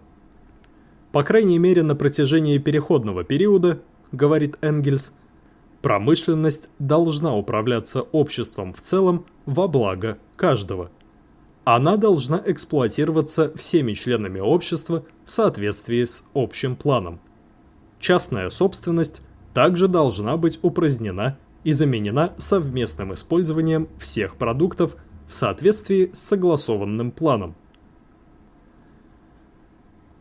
По крайней мере, на протяжении переходного периода, говорит Энгельс, промышленность должна управляться обществом в целом во благо каждого – она должна эксплуатироваться всеми членами общества в соответствии с общим планом. Частная собственность также должна быть упразднена и заменена совместным использованием всех продуктов в соответствии с согласованным планом.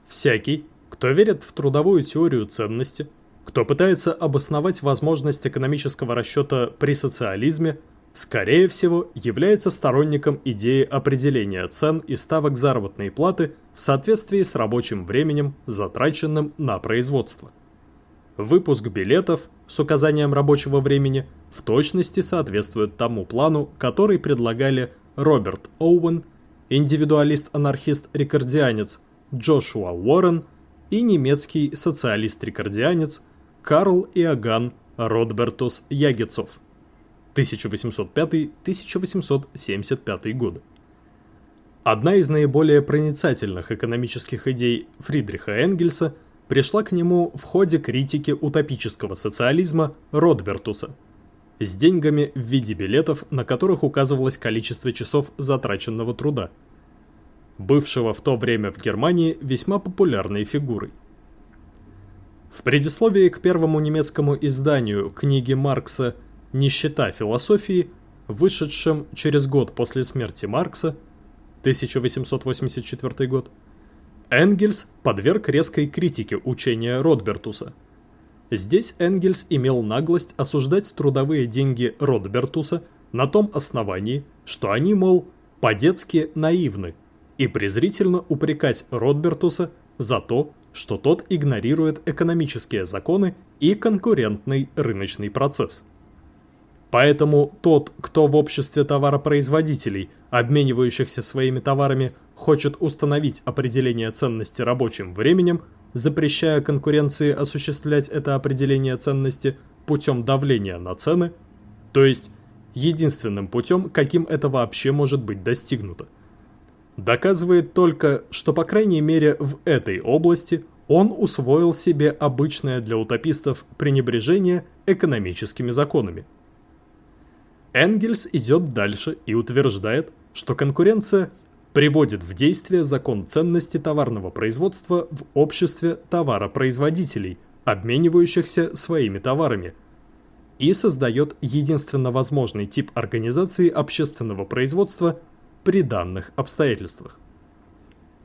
Всякий, кто верит в трудовую теорию ценности, кто пытается обосновать возможность экономического расчета при социализме – скорее всего, является сторонником идеи определения цен и ставок заработной платы в соответствии с рабочим временем, затраченным на производство. Выпуск билетов с указанием рабочего времени в точности соответствует тому плану, который предлагали Роберт Оуэн, индивидуалист-анархист-рекордианец Джошуа Уоррен и немецкий социалист-рекордианец Карл Иоганн Ротбертус Ягецов. 1805-1875 годы. Одна из наиболее проницательных экономических идей Фридриха Энгельса пришла к нему в ходе критики утопического социализма Ротбертуса с деньгами в виде билетов, на которых указывалось количество часов затраченного труда, бывшего в то время в Германии весьма популярной фигурой. В предисловии к первому немецкому изданию книги Маркса «Нищета философии», вышедшем через год после смерти Маркса, 1884 год, Энгельс подверг резкой критике учения Ротбертуса. Здесь Энгельс имел наглость осуждать трудовые деньги Ротбертуса на том основании, что они, мол, по-детски наивны, и презрительно упрекать Ротбертуса за то, что тот игнорирует экономические законы и конкурентный рыночный процесс. Поэтому тот, кто в обществе товаропроизводителей, обменивающихся своими товарами, хочет установить определение ценности рабочим временем, запрещая конкуренции осуществлять это определение ценности путем давления на цены, то есть единственным путем, каким это вообще может быть достигнуто. Доказывает только, что по крайней мере в этой области он усвоил себе обычное для утопистов пренебрежение экономическими законами. Энгельс идет дальше и утверждает, что конкуренция приводит в действие закон ценности товарного производства в обществе товаропроизводителей, обменивающихся своими товарами. и создает единственно возможный тип организации общественного производства при данных обстоятельствах.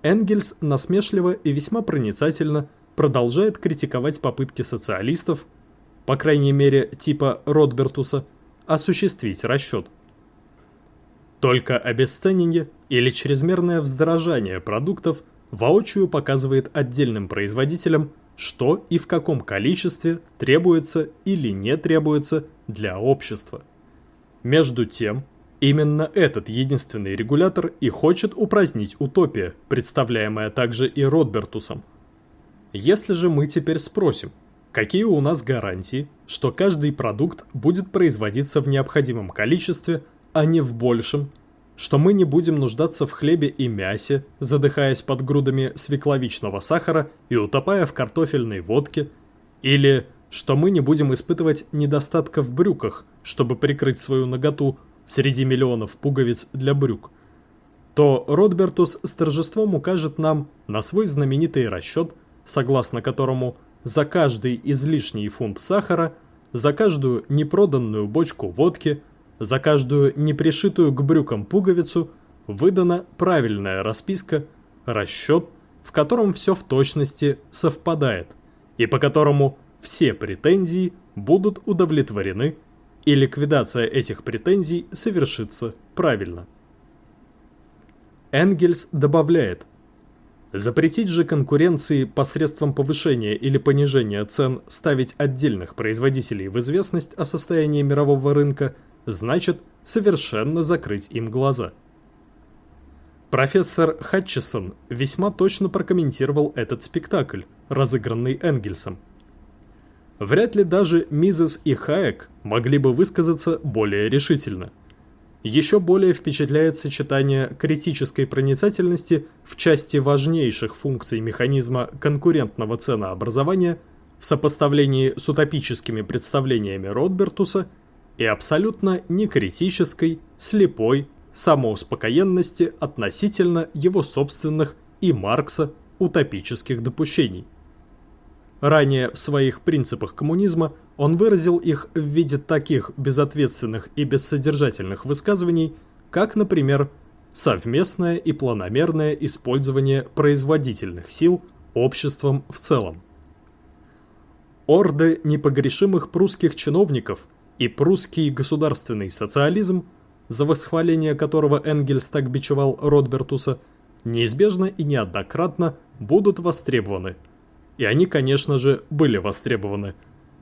Энгельс насмешливо и весьма проницательно продолжает критиковать попытки социалистов, по крайней мере типа Ротбертуса, осуществить расчет. Только обесценение или чрезмерное вздорожание продуктов воочию показывает отдельным производителям, что и в каком количестве требуется или не требуется для общества. Между тем, именно этот единственный регулятор и хочет упразднить утопия, представляемая также и Ротбертусом. Если же мы теперь спросим, какие у нас гарантии, что каждый продукт будет производиться в необходимом количестве, а не в большем, что мы не будем нуждаться в хлебе и мясе, задыхаясь под грудами свекловичного сахара и утопая в картофельной водке, или что мы не будем испытывать недостатка в брюках, чтобы прикрыть свою наготу среди миллионов пуговиц для брюк, то Ротбертус с торжеством укажет нам на свой знаменитый расчет, согласно которому за каждый излишний фунт сахара, за каждую непроданную бочку водки – за каждую непришитую к брюкам пуговицу выдана правильная расписка, расчет, в котором все в точности совпадает, и по которому все претензии будут удовлетворены, и ликвидация этих претензий совершится правильно. Энгельс добавляет, запретить же конкуренции посредством повышения или понижения цен ставить отдельных производителей в известность о состоянии мирового рынка – значит совершенно закрыть им глаза. Профессор Хатчесон весьма точно прокомментировал этот спектакль, разыгранный Энгельсом. Вряд ли даже Мизес и Хаек могли бы высказаться более решительно. Еще более впечатляет сочетание критической проницательности в части важнейших функций механизма конкурентного ценообразования в сопоставлении с утопическими представлениями Ротбертуса – и абсолютно некритической, слепой самоуспокоенности относительно его собственных и Маркса утопических допущений. Ранее в своих принципах коммунизма он выразил их в виде таких безответственных и бессодержательных высказываний, как, например, совместное и планомерное использование производительных сил обществом в целом. Орды непогрешимых прусских чиновников – и прусский государственный социализм, за восхваление которого Энгельс так бичевал Ротбертуса, неизбежно и неоднократно будут востребованы. И они, конечно же, были востребованы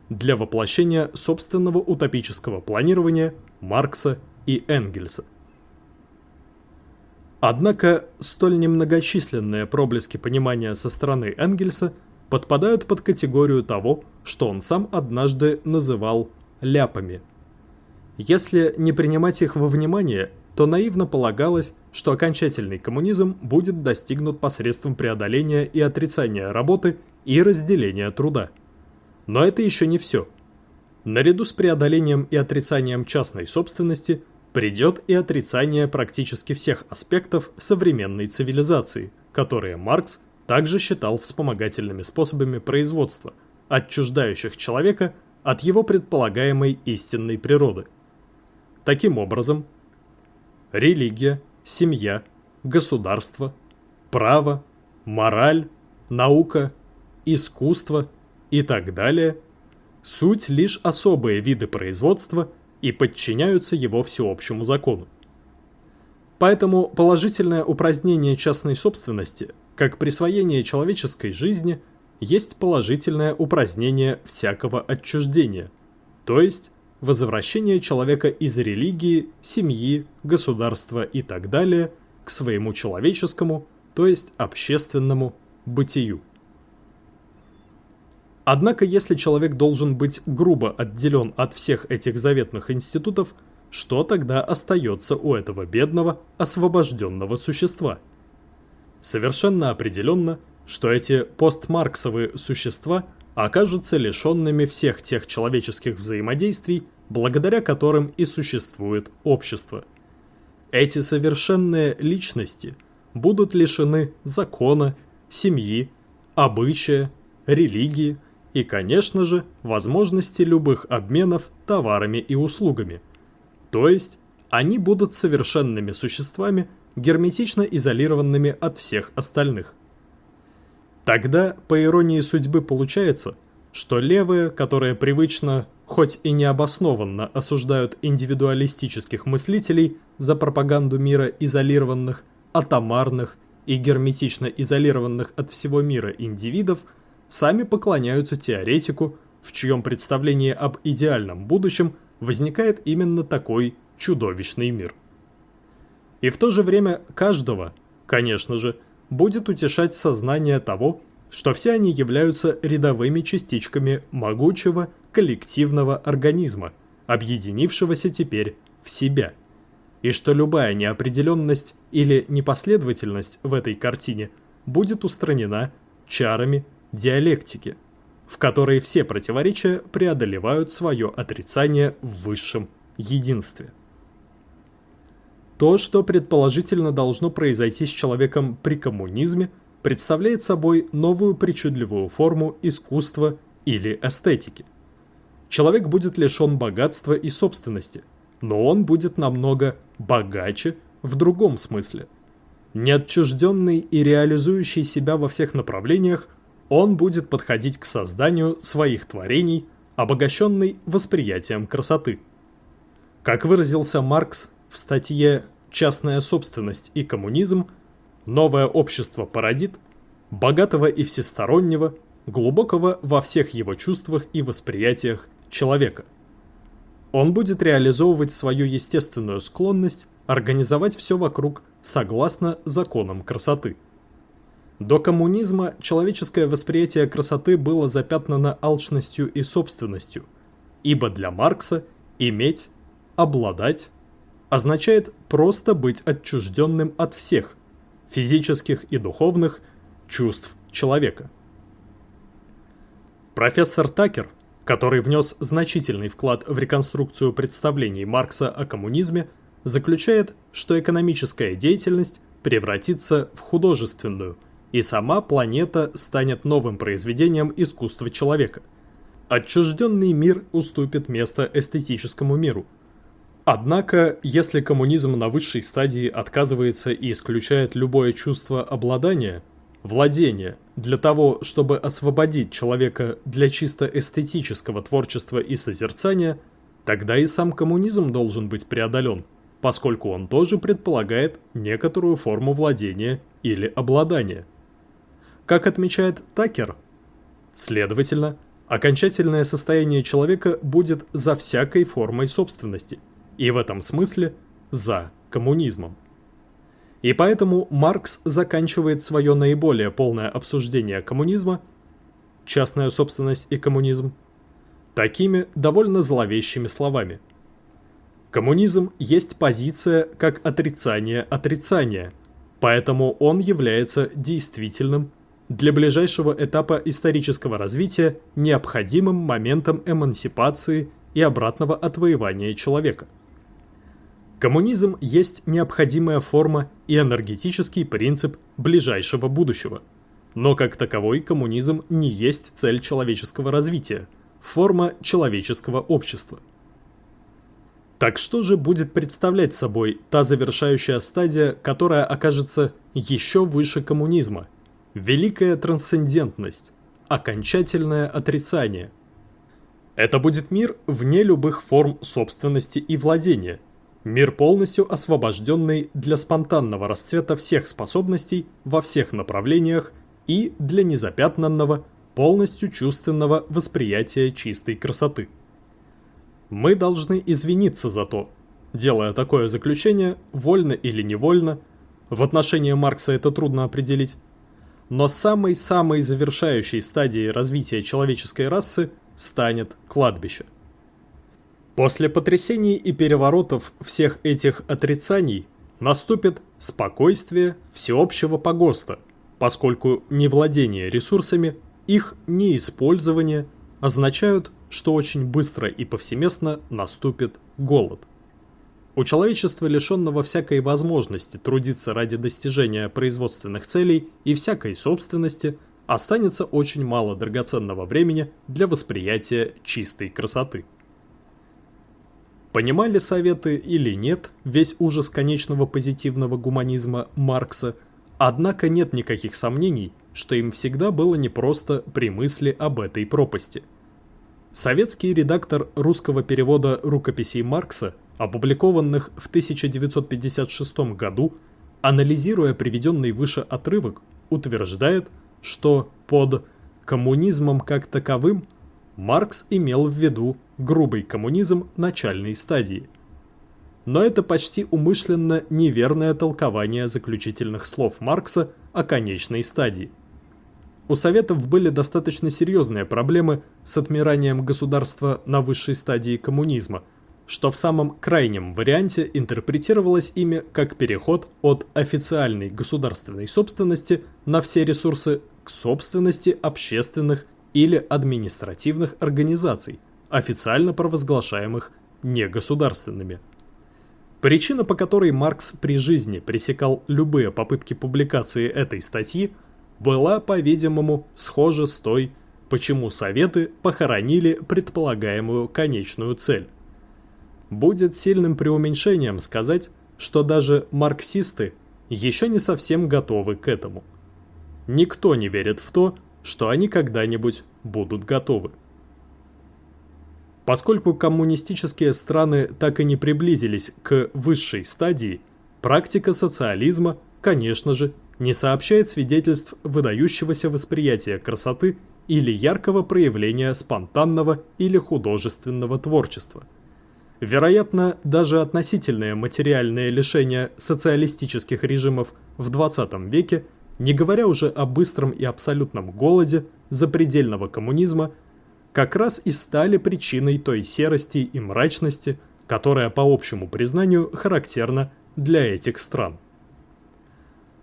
для воплощения собственного утопического планирования Маркса и Энгельса. Однако столь немногочисленные проблески понимания со стороны Энгельса подпадают под категорию того, что он сам однажды называл ляпами. Если не принимать их во внимание, то наивно полагалось, что окончательный коммунизм будет достигнут посредством преодоления и отрицания работы и разделения труда. Но это еще не все. Наряду с преодолением и отрицанием частной собственности придет и отрицание практически всех аспектов современной цивилизации, которые Маркс также считал вспомогательными способами производства, отчуждающих человека от его предполагаемой истинной природы. Таким образом, религия, семья, государство, право, мораль, наука, искусство и так далее – суть лишь особые виды производства и подчиняются его всеобщему закону. Поэтому положительное упразднение частной собственности, как присвоение человеческой жизни – есть положительное упразднение всякого отчуждения, то есть возвращение человека из религии, семьи, государства и так далее к своему человеческому, то есть общественному бытию. Однако, если человек должен быть грубо отделен от всех этих заветных институтов, что тогда остается у этого бедного, освобожденного существа? Совершенно определенно – что эти постмарксовые существа окажутся лишенными всех тех человеческих взаимодействий, благодаря которым и существует общество. Эти совершенные личности будут лишены закона, семьи, обычая, религии и, конечно же, возможности любых обменов товарами и услугами. То есть, они будут совершенными существами, герметично изолированными от всех остальных. Тогда, по иронии судьбы, получается, что левые, которые привычно, хоть и необоснованно осуждают индивидуалистических мыслителей за пропаганду мира изолированных, атомарных и герметично изолированных от всего мира индивидов, сами поклоняются теоретику, в чьем представлении об идеальном будущем возникает именно такой чудовищный мир. И в то же время каждого, конечно же, будет утешать сознание того, что все они являются рядовыми частичками могучего коллективного организма, объединившегося теперь в себя, и что любая неопределенность или непоследовательность в этой картине будет устранена чарами диалектики, в которой все противоречия преодолевают свое отрицание в высшем единстве. То, что предположительно должно произойти с человеком при коммунизме, представляет собой новую причудливую форму искусства или эстетики. Человек будет лишен богатства и собственности, но он будет намного богаче в другом смысле. Неотчужденный и реализующий себя во всех направлениях, он будет подходить к созданию своих творений, обогащенный восприятием красоты. Как выразился Маркс в статье «Частная собственность и коммунизм» новое общество породит богатого и всестороннего, глубокого во всех его чувствах и восприятиях человека. Он будет реализовывать свою естественную склонность организовать все вокруг согласно законам красоты. До коммунизма человеческое восприятие красоты было запятнано алчностью и собственностью, ибо для Маркса иметь, обладать означает просто быть отчужденным от всех физических и духовных чувств человека. Профессор Такер, который внес значительный вклад в реконструкцию представлений Маркса о коммунизме, заключает, что экономическая деятельность превратится в художественную – и сама планета станет новым произведением искусства человека. Отчужденный мир уступит место эстетическому миру. Однако, если коммунизм на высшей стадии отказывается и исключает любое чувство обладания, владения, для того, чтобы освободить человека для чисто эстетического творчества и созерцания, тогда и сам коммунизм должен быть преодолен, поскольку он тоже предполагает некоторую форму владения или обладания. Как отмечает Такер, следовательно, окончательное состояние человека будет за всякой формой собственности, и в этом смысле за коммунизмом. И поэтому Маркс заканчивает свое наиболее полное обсуждение коммунизма, частная собственность и коммунизм, такими довольно зловещими словами. Коммунизм есть позиция как отрицание отрицания, поэтому он является действительным для ближайшего этапа исторического развития необходимым моментом эмансипации и обратного отвоевания человека. Коммунизм есть необходимая форма и энергетический принцип ближайшего будущего. Но как таковой коммунизм не есть цель человеческого развития, форма человеческого общества. Так что же будет представлять собой та завершающая стадия, которая окажется еще выше коммунизма – Великая трансцендентность. Окончательное отрицание. Это будет мир вне любых форм собственности и владения. Мир полностью освобожденный для спонтанного расцвета всех способностей во всех направлениях и для незапятнанного, полностью чувственного восприятия чистой красоты. Мы должны извиниться за то, делая такое заключение, вольно или невольно, в отношении Маркса это трудно определить, но самой-самой завершающей стадией развития человеческой расы станет кладбище. После потрясений и переворотов всех этих отрицаний наступит спокойствие всеобщего погоста, поскольку невладение ресурсами, их неиспользование означают, что очень быстро и повсеместно наступит голод – у человечества, лишенного всякой возможности трудиться ради достижения производственных целей и всякой собственности, останется очень мало драгоценного времени для восприятия чистой красоты. Понимали Советы или нет весь ужас конечного позитивного гуманизма Маркса, однако нет никаких сомнений, что им всегда было непросто при мысли об этой пропасти. Советский редактор русского перевода рукописей Маркса, опубликованных в 1956 году, анализируя приведенный выше отрывок, утверждает, что под коммунизмом как таковым Маркс имел в виду грубый коммунизм начальной стадии. Но это почти умышленно неверное толкование заключительных слов Маркса о конечной стадии. У Советов были достаточно серьезные проблемы с отмиранием государства на высшей стадии коммунизма, что в самом крайнем варианте интерпретировалось ими как переход от официальной государственной собственности на все ресурсы к собственности общественных или административных организаций, официально провозглашаемых негосударственными. Причина, по которой Маркс при жизни пресекал любые попытки публикации этой статьи, была, по-видимому, схожа с той, почему Советы похоронили предполагаемую конечную цель. Будет сильным преуменьшением сказать, что даже марксисты еще не совсем готовы к этому. Никто не верит в то, что они когда-нибудь будут готовы. Поскольку коммунистические страны так и не приблизились к высшей стадии, практика социализма, конечно же, не сообщает свидетельств выдающегося восприятия красоты или яркого проявления спонтанного или художественного творчества. Вероятно, даже относительное материальное лишение социалистических режимов в 20 веке не говоря уже о быстром и абсолютном голоде запредельного коммунизма, как раз и стали причиной той серости и мрачности, которая по общему признанию характерна для этих стран.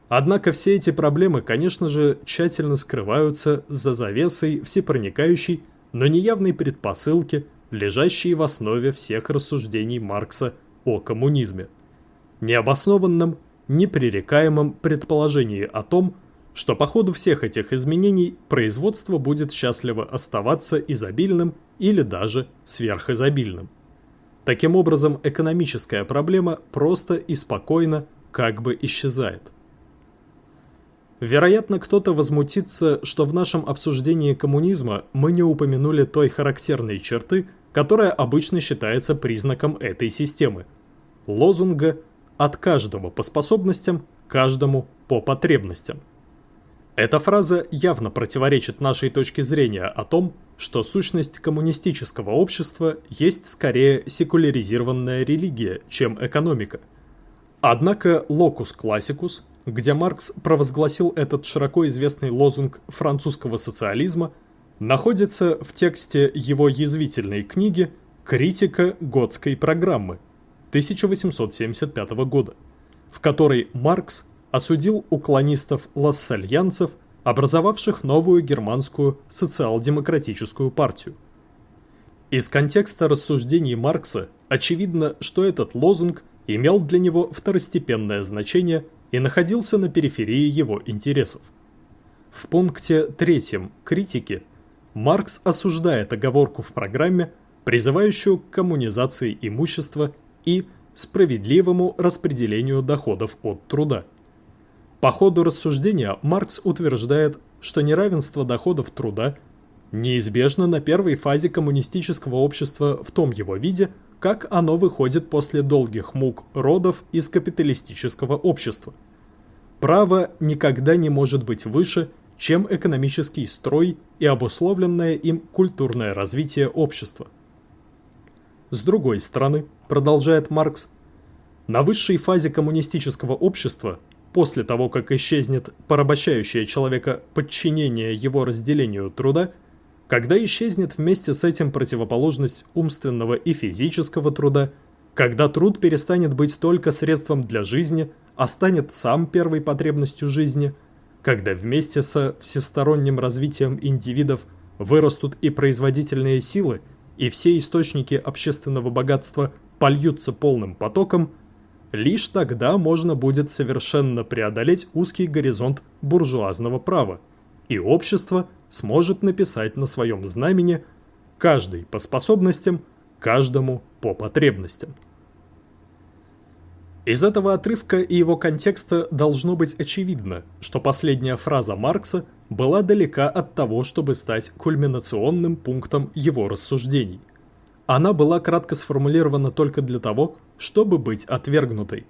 Однако все эти проблемы, конечно же, тщательно скрываются за завесой всепроникающей, но неявной предпосылки, лежащей в основе всех рассуждений Маркса о коммунизме. Необоснованном непререкаемом предположении о том, что по ходу всех этих изменений производство будет счастливо оставаться изобильным или даже сверхизобильным. Таким образом, экономическая проблема просто и спокойно как бы исчезает. Вероятно, кто-то возмутится, что в нашем обсуждении коммунизма мы не упомянули той характерной черты, которая обычно считается признаком этой системы – лозунга от каждого по способностям, каждому по потребностям. Эта фраза явно противоречит нашей точке зрения о том, что сущность коммунистического общества есть скорее секуляризированная религия, чем экономика. Однако локус классикус, где Маркс провозгласил этот широко известный лозунг французского социализма, находится в тексте его язвительной книги «Критика готской программы», 1875 года, в которой Маркс осудил уклонистов-лассальянцев, образовавших новую германскую социал-демократическую партию. Из контекста рассуждений Маркса очевидно, что этот лозунг имел для него второстепенное значение и находился на периферии его интересов. В пункте третьем критики Маркс осуждает оговорку в программе, призывающую к коммунизации имущества и справедливому распределению доходов от труда. По ходу рассуждения Маркс утверждает, что неравенство доходов труда неизбежно на первой фазе коммунистического общества в том его виде, как оно выходит после долгих мук родов из капиталистического общества. Право никогда не может быть выше, чем экономический строй и обусловленное им культурное развитие общества. С другой стороны, продолжает Маркс, на высшей фазе коммунистического общества, после того, как исчезнет порабощающее человека подчинение его разделению труда, когда исчезнет вместе с этим противоположность умственного и физического труда, когда труд перестанет быть только средством для жизни, а станет сам первой потребностью жизни, когда вместе со всесторонним развитием индивидов вырастут и производительные силы, и все источники общественного богатства польются полным потоком, лишь тогда можно будет совершенно преодолеть узкий горизонт буржуазного права, и общество сможет написать на своем знамени каждый по способностям, каждому по потребностям. Из этого отрывка и его контекста должно быть очевидно, что последняя фраза Маркса была далека от того, чтобы стать кульминационным пунктом его рассуждений. Она была кратко сформулирована только для того, чтобы быть отвергнутой.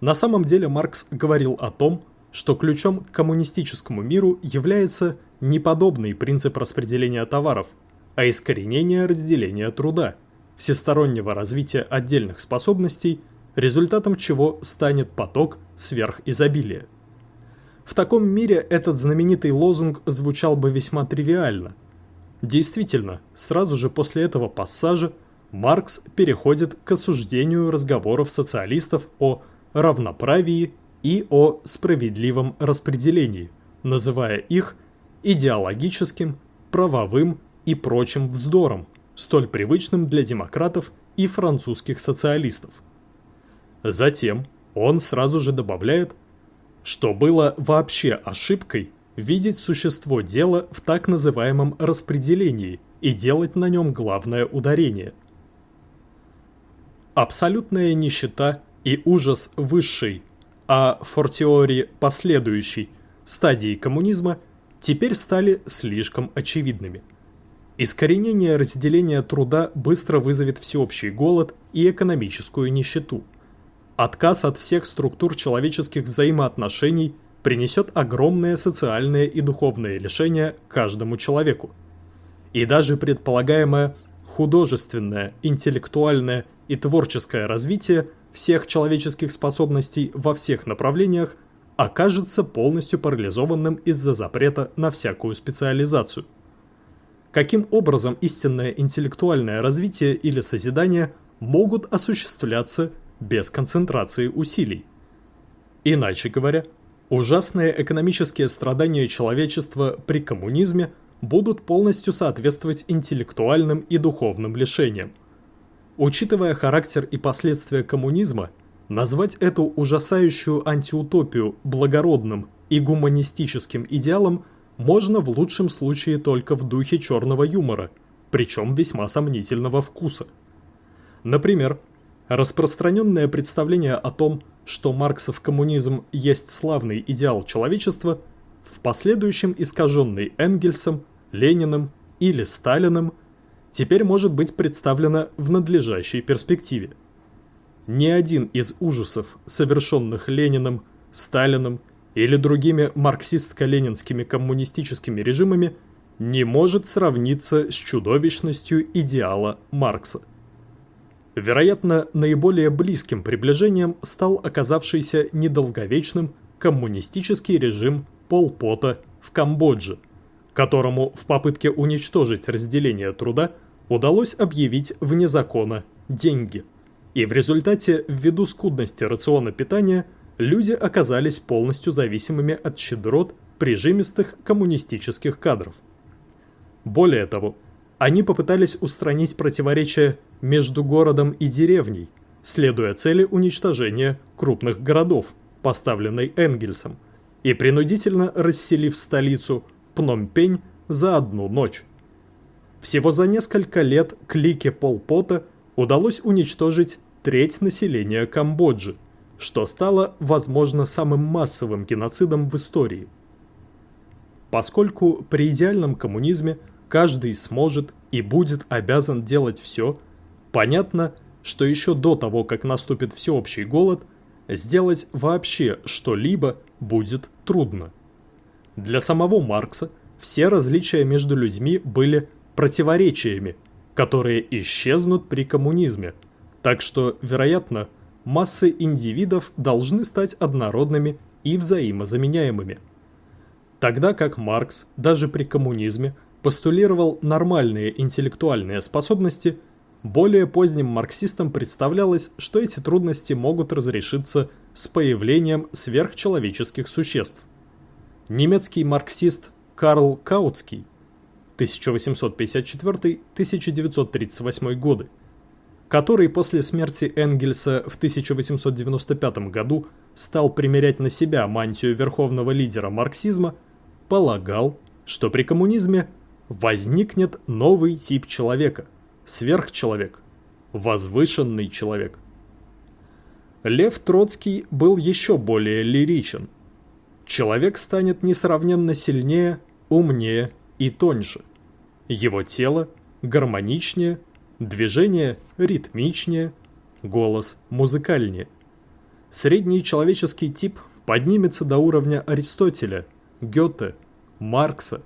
На самом деле Маркс говорил о том, что ключом к коммунистическому миру является не подобный принцип распределения товаров, а искоренение разделения труда, всестороннего развития отдельных способностей – результатом чего станет поток сверхизобилия. В таком мире этот знаменитый лозунг звучал бы весьма тривиально. Действительно, сразу же после этого пассажа Маркс переходит к осуждению разговоров социалистов о равноправии и о справедливом распределении, называя их идеологическим, правовым и прочим вздором, столь привычным для демократов и французских социалистов. Затем он сразу же добавляет, что было вообще ошибкой видеть существо дела в так называемом распределении и делать на нем главное ударение. Абсолютная нищета и ужас высшей, а фортиори последующей стадии коммунизма теперь стали слишком очевидными. Искоренение разделения труда быстро вызовет всеобщий голод и экономическую нищету – Отказ от всех структур человеческих взаимоотношений принесет огромное социальное и духовное лишение каждому человеку. И даже предполагаемое художественное, интеллектуальное и творческое развитие всех человеческих способностей во всех направлениях окажется полностью парализованным из-за запрета на всякую специализацию. Каким образом истинное интеллектуальное развитие или созидание могут осуществляться без концентрации усилий. Иначе говоря, ужасные экономические страдания человечества при коммунизме будут полностью соответствовать интеллектуальным и духовным лишениям. Учитывая характер и последствия коммунизма, назвать эту ужасающую антиутопию благородным и гуманистическим идеалом можно в лучшем случае только в духе черного юмора, причем весьма сомнительного вкуса. Например, Распространенное представление о том, что марксов коммунизм есть славный идеал человечества, в последующем искаженный Энгельсом, Лениным или Сталиным, теперь может быть представлено в надлежащей перспективе. Ни один из ужасов, совершенных Лениным, Сталиным или другими марксистско-ленинскими коммунистическими режимами, не может сравниться с чудовищностью идеала Маркса. Вероятно, наиболее близким приближением стал оказавшийся недолговечным коммунистический режим Пол Пота в Камбодже, которому в попытке уничтожить разделение труда удалось объявить вне закона деньги. И в результате, ввиду скудности рациона питания, люди оказались полностью зависимыми от щедрот прижимистых коммунистических кадров. Более того, они попытались устранить противоречия между городом и деревней, следуя цели уничтожения крупных городов, поставленной Энгельсом, и принудительно расселив столицу Пномпень за одну ночь. Всего за несколько лет клике Полпота удалось уничтожить треть населения Камбоджи, что стало, возможно, самым массовым геноцидом в истории. Поскольку при идеальном коммунизме каждый сможет и будет обязан делать все, понятно, что еще до того, как наступит всеобщий голод, сделать вообще что-либо будет трудно. Для самого Маркса все различия между людьми были противоречиями, которые исчезнут при коммунизме, так что, вероятно, массы индивидов должны стать однородными и взаимозаменяемыми. Тогда как Маркс даже при коммунизме – постулировал нормальные интеллектуальные способности, более поздним марксистам представлялось, что эти трудности могут разрешиться с появлением сверхчеловеческих существ. Немецкий марксист Карл Каутский 1854-1938 годы, который после смерти Энгельса в 1895 году стал примерять на себя мантию верховного лидера марксизма, полагал, что при коммунизме возникнет новый тип человека – сверхчеловек, возвышенный человек. Лев Троцкий был еще более лиричен. Человек станет несравненно сильнее, умнее и тоньше. Его тело гармоничнее, движение ритмичнее, голос музыкальнее. Средний человеческий тип поднимется до уровня Аристотеля, Гёте, Маркса.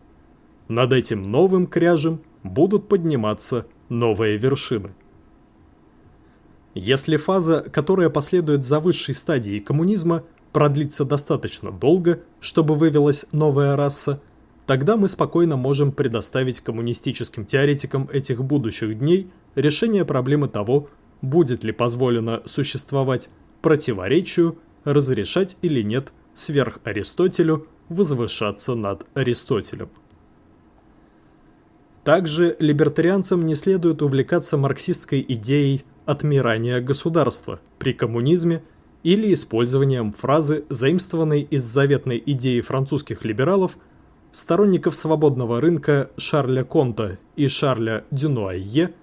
Над этим новым кряжем будут подниматься новые вершины. Если фаза, которая последует за высшей стадией коммунизма, продлится достаточно долго, чтобы вывелась новая раса, тогда мы спокойно можем предоставить коммунистическим теоретикам этих будущих дней решение проблемы того, будет ли позволено существовать противоречию, разрешать или нет сверх Аристотелю возвышаться над Аристотелем. Также либертарианцам не следует увлекаться марксистской идеей отмирания государства при коммунизме или использованием фразы, заимствованной из заветной идеи французских либералов, сторонников свободного рынка Шарля Конта и Шарля Дюнуайе,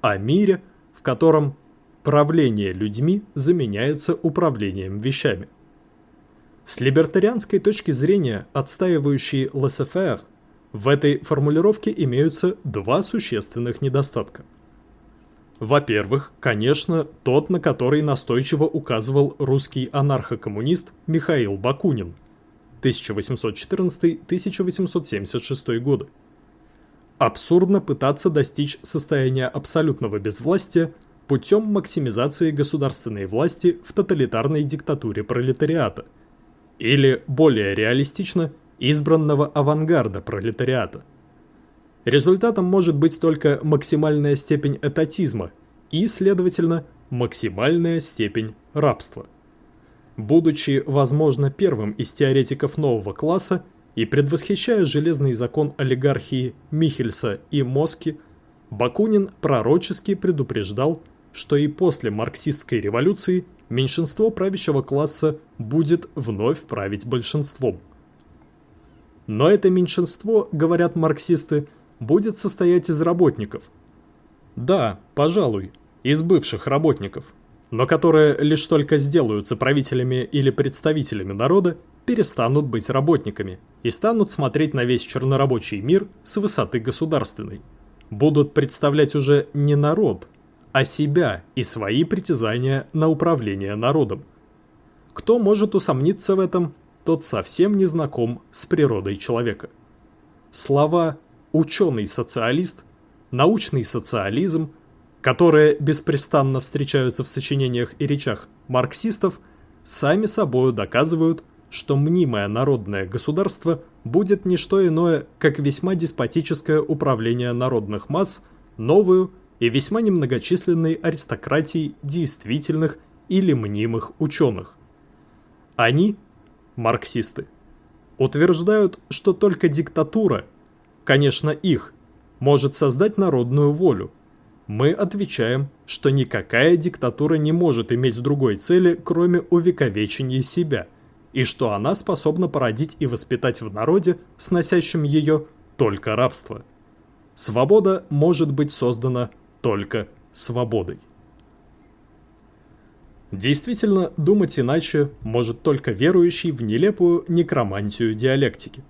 о мире, в котором правление людьми заменяется управлением вещами. С либертарианской точки зрения, отстаивающей laissez в этой формулировке имеются два существенных недостатка. Во-первых, конечно, тот, на который настойчиво указывал русский анархокоммунист Михаил Бакунин 1814-1876 годы. Абсурдно пытаться достичь состояния абсолютного безвластия путем максимизации государственной власти в тоталитарной диктатуре пролетариата. Или, более реалистично, избранного авангарда пролетариата. Результатом может быть только максимальная степень этатизма и, следовательно, максимальная степень рабства. Будучи, возможно, первым из теоретиков нового класса и предвосхищая железный закон олигархии Михельса и Моски, Бакунин пророчески предупреждал, что и после марксистской революции меньшинство правящего класса будет вновь править большинством. Но это меньшинство, говорят марксисты, будет состоять из работников. Да, пожалуй, из бывших работников, но которые лишь только сделаются правителями или представителями народа, перестанут быть работниками и станут смотреть на весь чернорабочий мир с высоты государственной. Будут представлять уже не народ, а себя и свои притязания на управление народом. Кто может усомниться в этом, тот совсем не знаком с природой человека. Слова «ученый-социалист», «научный социализм», которые беспрестанно встречаются в сочинениях и речах марксистов, сами собою доказывают, что мнимое народное государство будет не что иное, как весьма деспотическое управление народных масс, новую и весьма немногочисленной аристократией действительных или мнимых ученых. Они, марксисты, утверждают, что только диктатура, конечно их, может создать народную волю. Мы отвечаем, что никакая диктатура не может иметь другой цели, кроме увековечения себя, и что она способна породить и воспитать в народе, сносящем ее, только рабство. Свобода может быть создана только свободой. Действительно, думать иначе может только верующий в нелепую некромантию диалектики.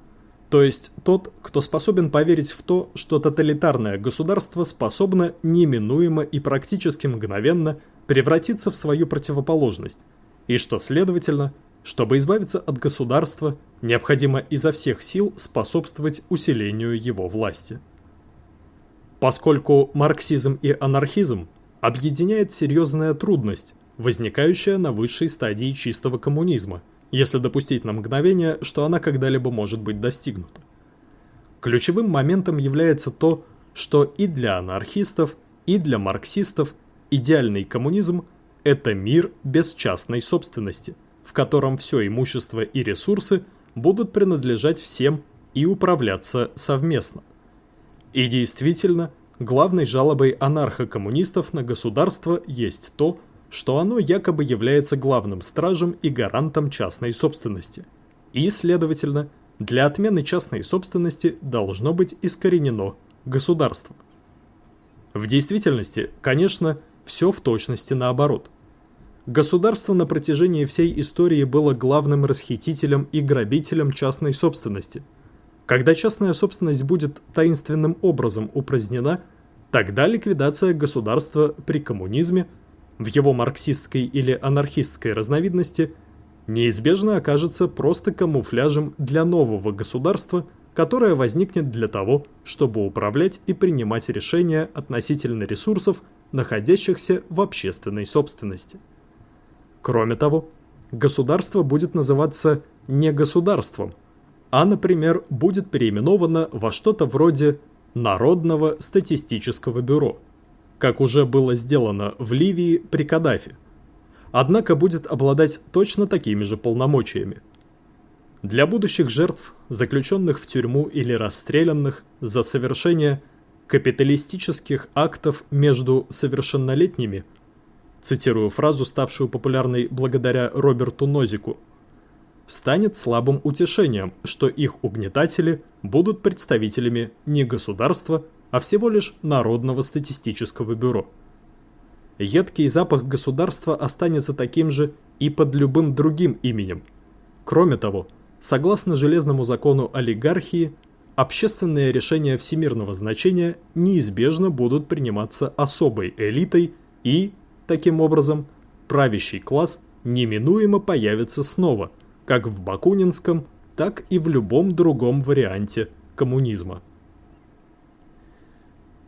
То есть тот, кто способен поверить в то, что тоталитарное государство способно неминуемо и практически мгновенно превратиться в свою противоположность, и что, следовательно, чтобы избавиться от государства, необходимо изо всех сил способствовать усилению его власти. Поскольку марксизм и анархизм объединяет серьезная трудность, возникающая на высшей стадии чистого коммунизма, если допустить на мгновение, что она когда-либо может быть достигнута. Ключевым моментом является то, что и для анархистов, и для марксистов идеальный коммунизм – это мир без частной собственности, в котором все имущество и ресурсы будут принадлежать всем и управляться совместно. И действительно, главной жалобой анархокоммунистов на государство есть то, что оно якобы является главным стражем и гарантом частной собственности. И, следовательно, для отмены частной собственности должно быть искоренено государство. В действительности, конечно, все в точности наоборот. Государство на протяжении всей истории было главным расхитителем и грабителем частной собственности. Когда частная собственность будет таинственным образом упразднена, тогда ликвидация государства при коммунизме в его марксистской или анархистской разновидности неизбежно окажется просто камуфляжем для нового государства – которая возникнет для того, чтобы управлять и принимать решения относительно ресурсов, находящихся в общественной собственности. Кроме того, государство будет называться не государством, а, например, будет переименовано во что-то вроде Народного статистического бюро, как уже было сделано в Ливии при Каддафе. Однако будет обладать точно такими же полномочиями – для будущих жертв, заключенных в тюрьму или расстрелянных за совершение капиталистических актов между совершеннолетними, цитирую фразу, ставшую популярной благодаря Роберту Нозику, станет слабым утешением, что их угнетатели будут представителями не государства, а всего лишь Народного статистического бюро. Едкий запах государства останется таким же и под любым другим именем. Кроме того, Согласно железному закону олигархии, общественные решения всемирного значения неизбежно будут приниматься особой элитой и, таким образом, правящий класс неминуемо появится снова, как в Бакунинском, так и в любом другом варианте коммунизма.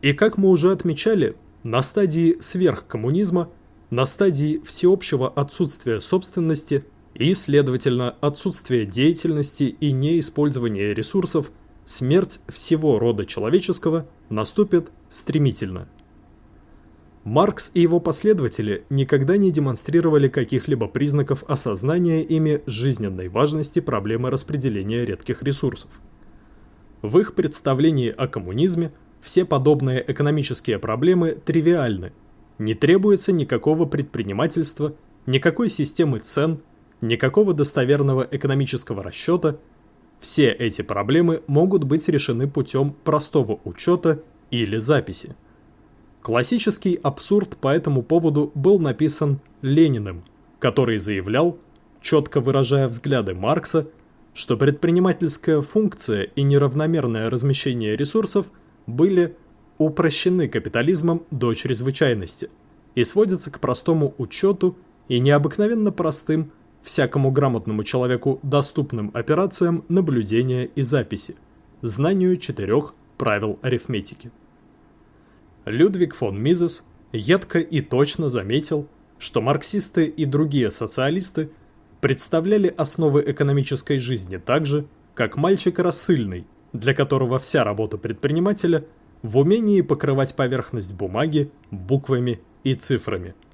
И как мы уже отмечали, на стадии сверхкоммунизма, на стадии всеобщего отсутствия собственности – и, следовательно, отсутствие деятельности и неиспользование ресурсов, смерть всего рода человеческого наступит стремительно. Маркс и его последователи никогда не демонстрировали каких-либо признаков осознания ими жизненной важности проблемы распределения редких ресурсов. В их представлении о коммунизме все подобные экономические проблемы тривиальны, не требуется никакого предпринимательства, никакой системы цен – никакого достоверного экономического расчета, все эти проблемы могут быть решены путем простого учета или записи. Классический абсурд по этому поводу был написан Лениным, который заявлял, четко выражая взгляды Маркса, что предпринимательская функция и неравномерное размещение ресурсов были упрощены капитализмом до чрезвычайности и сводятся к простому учету и необыкновенно простым всякому грамотному человеку доступным операциям наблюдения и записи, знанию четырех правил арифметики. Людвиг фон Мизес едко и точно заметил, что марксисты и другие социалисты представляли основы экономической жизни так же, как мальчик рассыльный, для которого вся работа предпринимателя в умении покрывать поверхность бумаги буквами и цифрами –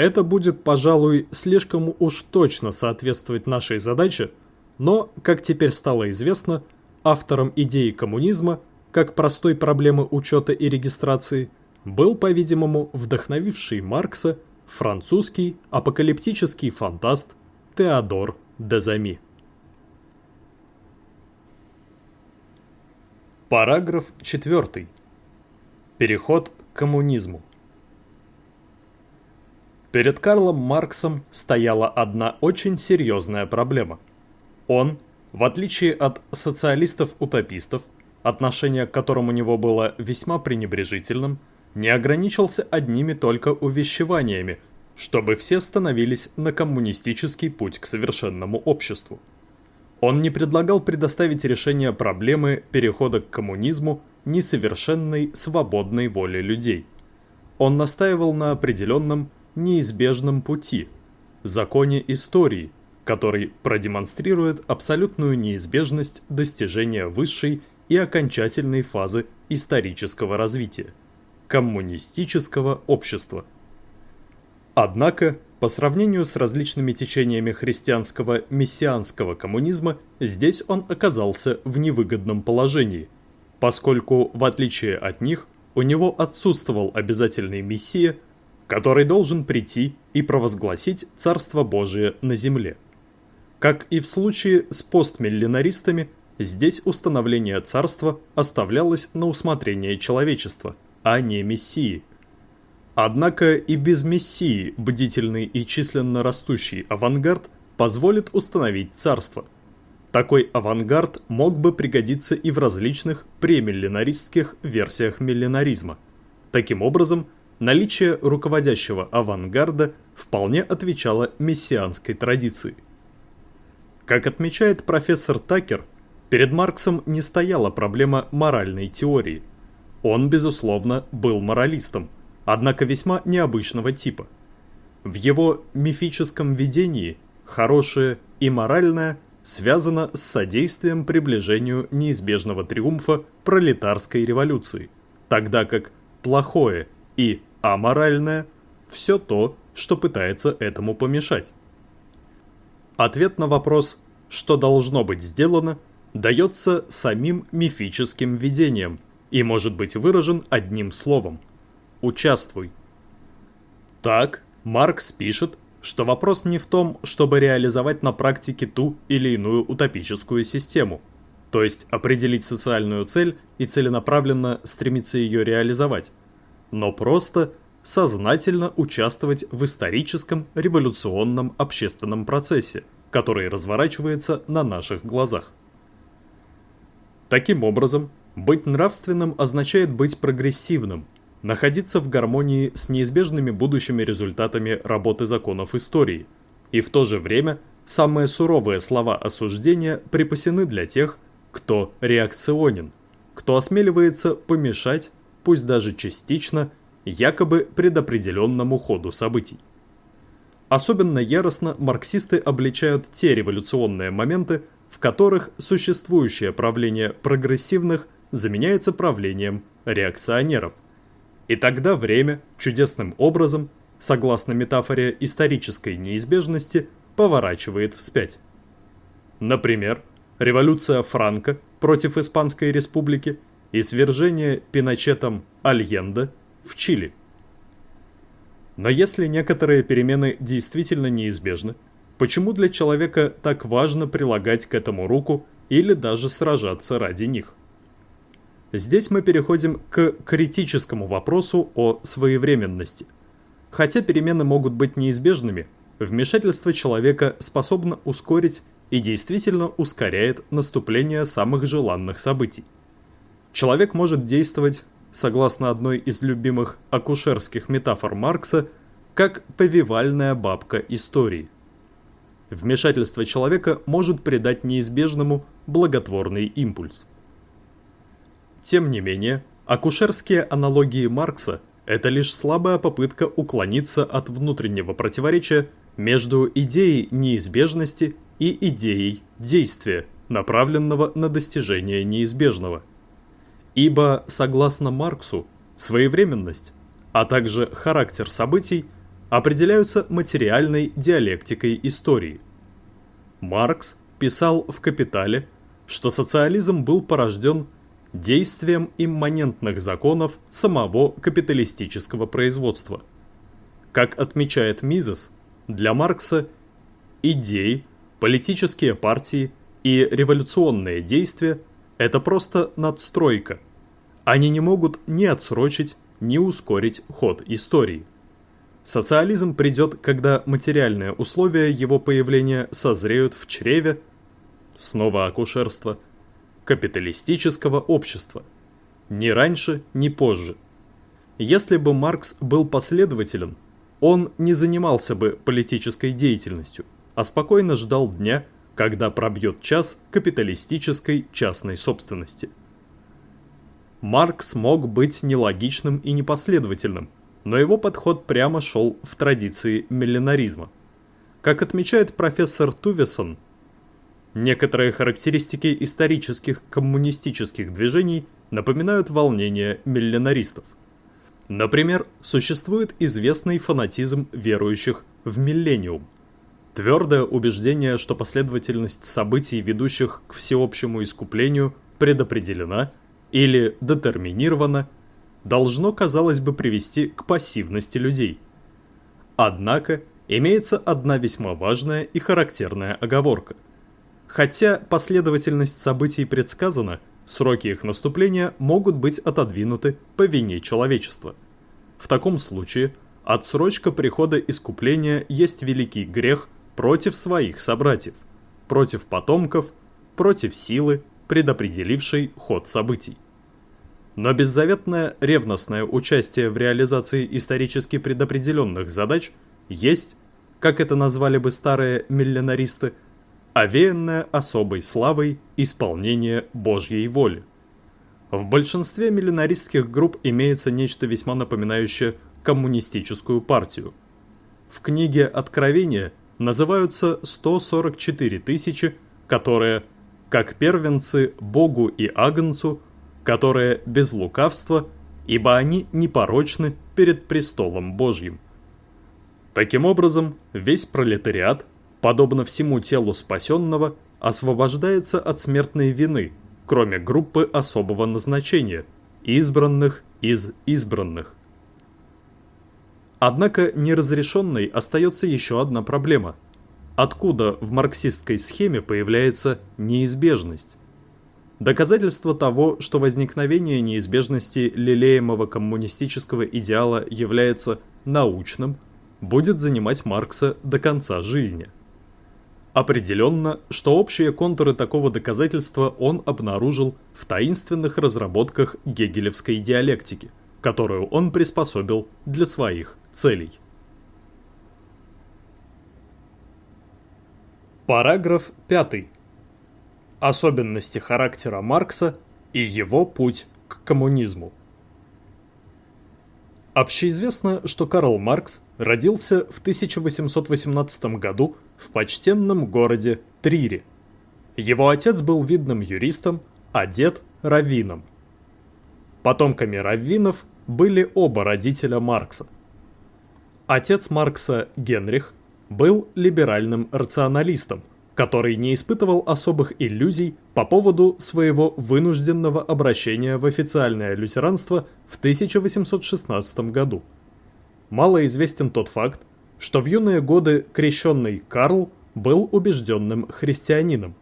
это будет, пожалуй, слишком уж точно соответствовать нашей задаче, но, как теперь стало известно, автором идеи коммунизма, как простой проблемы учета и регистрации, был, по-видимому, вдохновивший Маркса французский апокалиптический фантаст Теодор Дезами. Параграф 4. Переход к коммунизму. Перед Карлом Марксом стояла одна очень серьезная проблема. Он, в отличие от социалистов-утопистов, отношение к которым у него было весьма пренебрежительным, не ограничился одними только увещеваниями, чтобы все становились на коммунистический путь к совершенному обществу. Он не предлагал предоставить решение проблемы перехода к коммунизму несовершенной свободной воле людей. Он настаивал на определенном неизбежном пути, законе истории, который продемонстрирует абсолютную неизбежность достижения высшей и окончательной фазы исторического развития – коммунистического общества. Однако, по сравнению с различными течениями христианского мессианского коммунизма, здесь он оказался в невыгодном положении, поскольку, в отличие от них, у него отсутствовал обязательный мессия – который должен прийти и провозгласить Царство Божие на земле. Как и в случае с постмиллинаристами, здесь установление царства оставлялось на усмотрение человечества, а не мессии. Однако и без мессии бдительный и численно растущий авангард позволит установить царство. Такой авангард мог бы пригодиться и в различных премиллинаристских версиях миллинаризма. Таким образом, наличие руководящего авангарда вполне отвечало мессианской традиции. Как отмечает профессор Такер, перед Марксом не стояла проблема моральной теории. Он, безусловно, был моралистом, однако весьма необычного типа. В его мифическом видении хорошее и моральное связано с содействием приближению неизбежного триумфа пролетарской революции, тогда как плохое и аморальное – все то, что пытается этому помешать. Ответ на вопрос «что должно быть сделано» дается самим мифическим видением и может быть выражен одним словом – «участвуй». Так, Маркс пишет, что вопрос не в том, чтобы реализовать на практике ту или иную утопическую систему, то есть определить социальную цель и целенаправленно стремиться ее реализовать, но просто сознательно участвовать в историческом революционном общественном процессе, который разворачивается на наших глазах. Таким образом, быть нравственным означает быть прогрессивным, находиться в гармонии с неизбежными будущими результатами работы законов истории, и в то же время самые суровые слова осуждения припасены для тех, кто реакционен, кто осмеливается помешать, пусть даже частично, якобы предопределенному ходу событий. Особенно яростно марксисты обличают те революционные моменты, в которых существующее правление прогрессивных заменяется правлением реакционеров. И тогда время чудесным образом, согласно метафоре исторической неизбежности, поворачивает вспять. Например, революция Франко против Испанской республики и свержение Пиночетом Альенде в Чили. Но если некоторые перемены действительно неизбежны, почему для человека так важно прилагать к этому руку или даже сражаться ради них? Здесь мы переходим к критическому вопросу о своевременности. Хотя перемены могут быть неизбежными, вмешательство человека способно ускорить и действительно ускоряет наступление самых желанных событий. Человек может действовать согласно одной из любимых акушерских метафор Маркса, как повивальная бабка истории. Вмешательство человека может придать неизбежному благотворный импульс. Тем не менее, акушерские аналогии Маркса – это лишь слабая попытка уклониться от внутреннего противоречия между идеей неизбежности и идеей действия, направленного на достижение неизбежного – Ибо, согласно Марксу, своевременность, а также характер событий определяются материальной диалектикой истории. Маркс писал в «Капитале», что социализм был порожден действием имманентных законов самого капиталистического производства. Как отмечает Мизес, для Маркса идеи, политические партии и революционные действия – это просто надстройка. Они не могут ни отсрочить, ни ускорить ход истории. Социализм придет, когда материальные условия его появления созреют в чреве, снова акушерство, капиталистического общества. Ни раньше, ни позже. Если бы Маркс был последователен, он не занимался бы политической деятельностью, а спокойно ждал дня, когда пробьет час капиталистической частной собственности. Маркс мог быть нелогичным и непоследовательным, но его подход прямо шел в традиции миллинаризма. Как отмечает профессор Тувесон, некоторые характеристики исторических коммунистических движений напоминают волнение миллинаристов. Например, существует известный фанатизм верующих в миллениум – Твердое убеждение, что последовательность событий, ведущих к всеобщему искуплению, предопределена или детерминирована, должно, казалось бы, привести к пассивности людей. Однако имеется одна весьма важная и характерная оговорка. Хотя последовательность событий предсказана, сроки их наступления могут быть отодвинуты по вине человечества. В таком случае отсрочка прихода искупления есть великий грех против своих собратьев, против потомков, против силы, предопределившей ход событий. Но беззаветное ревностное участие в реализации исторически предопределенных задач есть, как это назвали бы старые миллионаристы, овеянное особой славой исполнение Божьей воли. В большинстве миллионаристских групп имеется нечто весьма напоминающее коммунистическую партию. В книге «Откровения» называются 144 тысячи, которые, как первенцы Богу и Агнцу, которые без лукавства, ибо они непорочны перед престолом Божьим. Таким образом, весь пролетариат, подобно всему телу спасенного, освобождается от смертной вины, кроме группы особого назначения, избранных из избранных. Однако неразрешенной остается еще одна проблема. Откуда в марксистской схеме появляется неизбежность? Доказательство того, что возникновение неизбежности лелеемого коммунистического идеала является научным, будет занимать Маркса до конца жизни. Определенно, что общие контуры такого доказательства он обнаружил в таинственных разработках гегелевской диалектики, которую он приспособил для своих целей. Параграф 5. Особенности характера Маркса и его путь к коммунизму. Общеизвестно, что Карл Маркс родился в 1818 году в почтенном городе Трире. Его отец был видным юристом, а дед – раввином. Потомками раввинов были оба родителя Маркса – Отец Маркса, Генрих, был либеральным рационалистом, который не испытывал особых иллюзий по поводу своего вынужденного обращения в официальное лютеранство в 1816 году. Мало известен тот факт, что в юные годы крещенный Карл был убежденным христианином.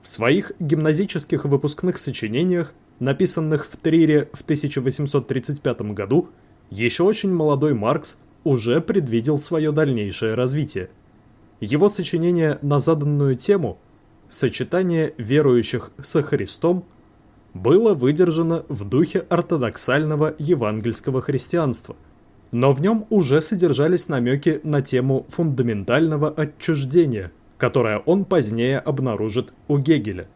В своих гимназических выпускных сочинениях, написанных в Трире в 1835 году, еще очень молодой Маркс уже предвидел свое дальнейшее развитие. Его сочинение на заданную тему «Сочетание верующих со Христом» было выдержано в духе ортодоксального евангельского христианства, но в нем уже содержались намеки на тему фундаментального отчуждения, которое он позднее обнаружит у Гегеля.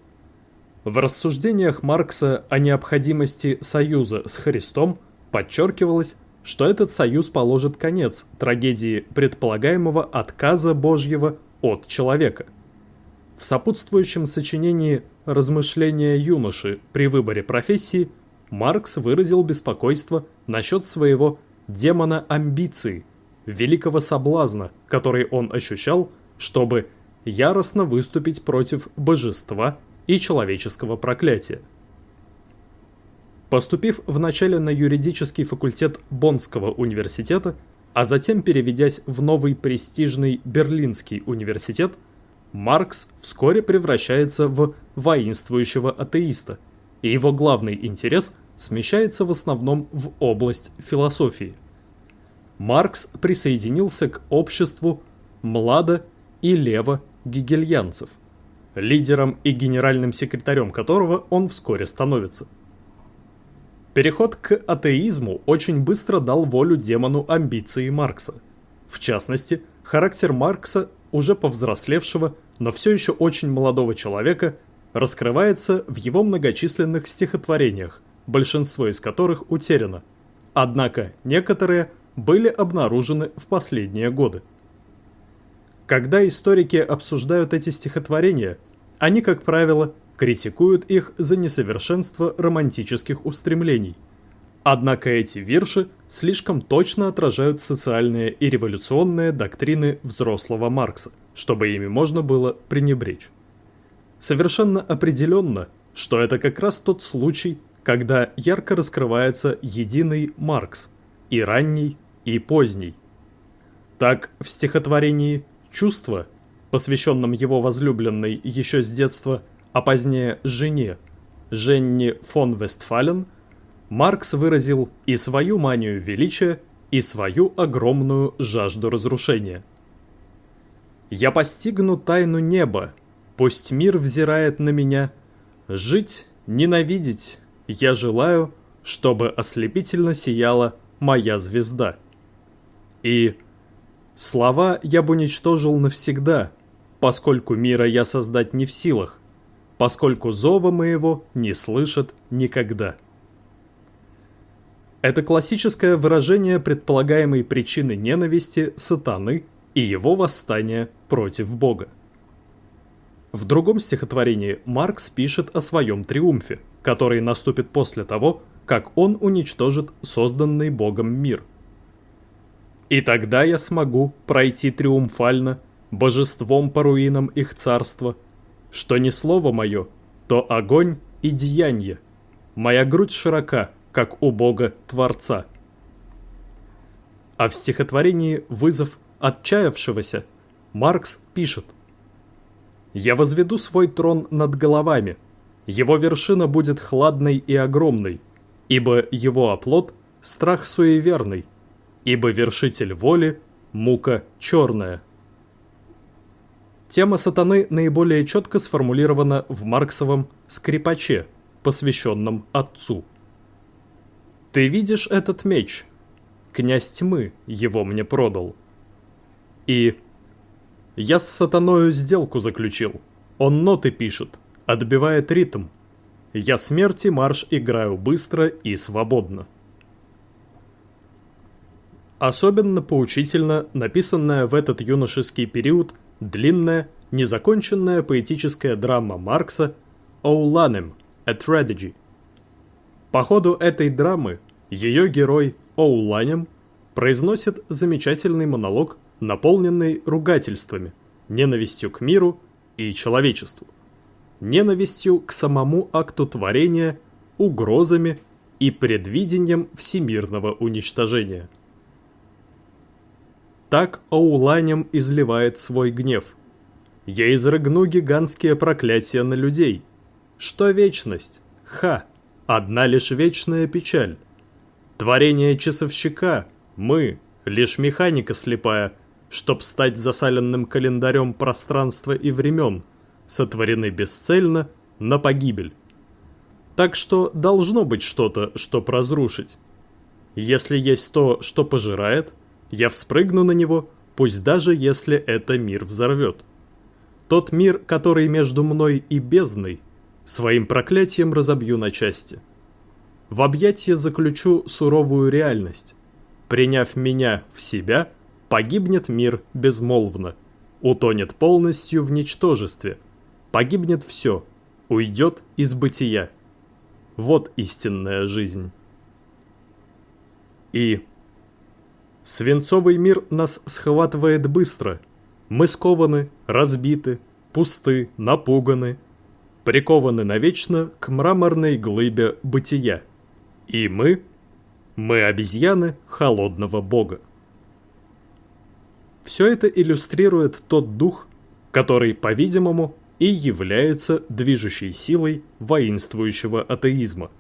В рассуждениях Маркса о необходимости союза с Христом подчеркивалось, что этот союз положит конец трагедии предполагаемого отказа Божьего от человека. В сопутствующем сочинении «Размышления юноши при выборе профессии» Маркс выразил беспокойство насчет своего демона амбиции, великого соблазна, который он ощущал, чтобы яростно выступить против божества и человеческого проклятия. Поступив вначале на юридический факультет Боннского университета, а затем переведясь в новый престижный Берлинский университет, Маркс вскоре превращается в воинствующего атеиста, и его главный интерес смещается в основном в область философии. Маркс присоединился к обществу младо и лево гегельянцев, лидером и генеральным секретарем которого он вскоре становится – Переход к атеизму очень быстро дал волю демону амбиции Маркса. В частности, характер Маркса, уже повзрослевшего, но все еще очень молодого человека, раскрывается в его многочисленных стихотворениях, большинство из которых утеряно. Однако некоторые были обнаружены в последние годы. Когда историки обсуждают эти стихотворения, они, как правило, критикуют их за несовершенство романтических устремлений. Однако эти вирши слишком точно отражают социальные и революционные доктрины взрослого Маркса, чтобы ими можно было пренебречь. Совершенно определенно, что это как раз тот случай, когда ярко раскрывается единый Маркс, и ранний, и поздний. Так в стихотворении «Чувство», посвященном его возлюбленной еще с детства, а позднее жене, Женни фон Вестфален, Маркс выразил и свою манию величия, и свою огромную жажду разрушения. «Я постигну тайну неба, пусть мир взирает на меня, жить, ненавидеть, я желаю, чтобы ослепительно сияла моя звезда». И Слова я бы уничтожил навсегда, поскольку мира я создать не в силах, поскольку зова моего не слышат никогда. Это классическое выражение предполагаемой причины ненависти сатаны и его восстания против Бога. В другом стихотворении Маркс пишет о своем триумфе, который наступит после того, как он уничтожит созданный Богом мир – и тогда я смогу пройти триумфально, божеством по руинам их царства, что не слово мое, то огонь и деяние. Моя грудь широка, как у Бога Творца. А в стихотворении «Вызов отчаявшегося» Маркс пишет «Я возведу свой трон над головами, его вершина будет хладной и огромной, ибо его оплот – страх суеверный, ибо вершитель воли – мука черная. Тема сатаны наиболее четко сформулирована в Марксовом «Скрипаче», посвященном Отцу. «Ты видишь этот меч? Князь тьмы его мне продал». И «Я с сатаною сделку заключил. Он ноты пишет, отбивает ритм. Я смерти марш играю быстро и свободно». Особенно поучительно написанная в этот юношеский период длинная, незаконченная поэтическая драма Маркса «Оуланем. A Tragedy». По ходу этой драмы ее герой Оуланем произносит замечательный монолог, наполненный ругательствами, ненавистью к миру и человечеству, ненавистью к самому акту творения, угрозами и предвидением всемирного уничтожения – так Оуланем изливает свой гнев. Я изрыгну гигантские проклятия на людей. Что вечность? Ха! Одна лишь вечная печаль. Творение часовщика, мы, лишь механика слепая, чтоб стать засаленным календарем пространства и времен, сотворены бесцельно на погибель. Так что должно быть что-то, чтоб разрушить. Если есть то, что пожирает, я вспрыгну на него, пусть даже если это мир взорвет. Тот мир, который между мной и бездной, своим проклятием разобью на части. В объятия заключу суровую реальность. Приняв меня в себя, погибнет мир безмолвно, утонет полностью в ничтожестве, погибнет все, уйдет из бытия. Вот истинная жизнь. И Свинцовый мир нас схватывает быстро. Мы скованы, разбиты, пусты, напуганы, прикованы навечно к мраморной глыбе бытия. И мы, мы обезьяны холодного бога. Все это иллюстрирует тот дух, который, по-видимому, и является движущей силой воинствующего атеизма.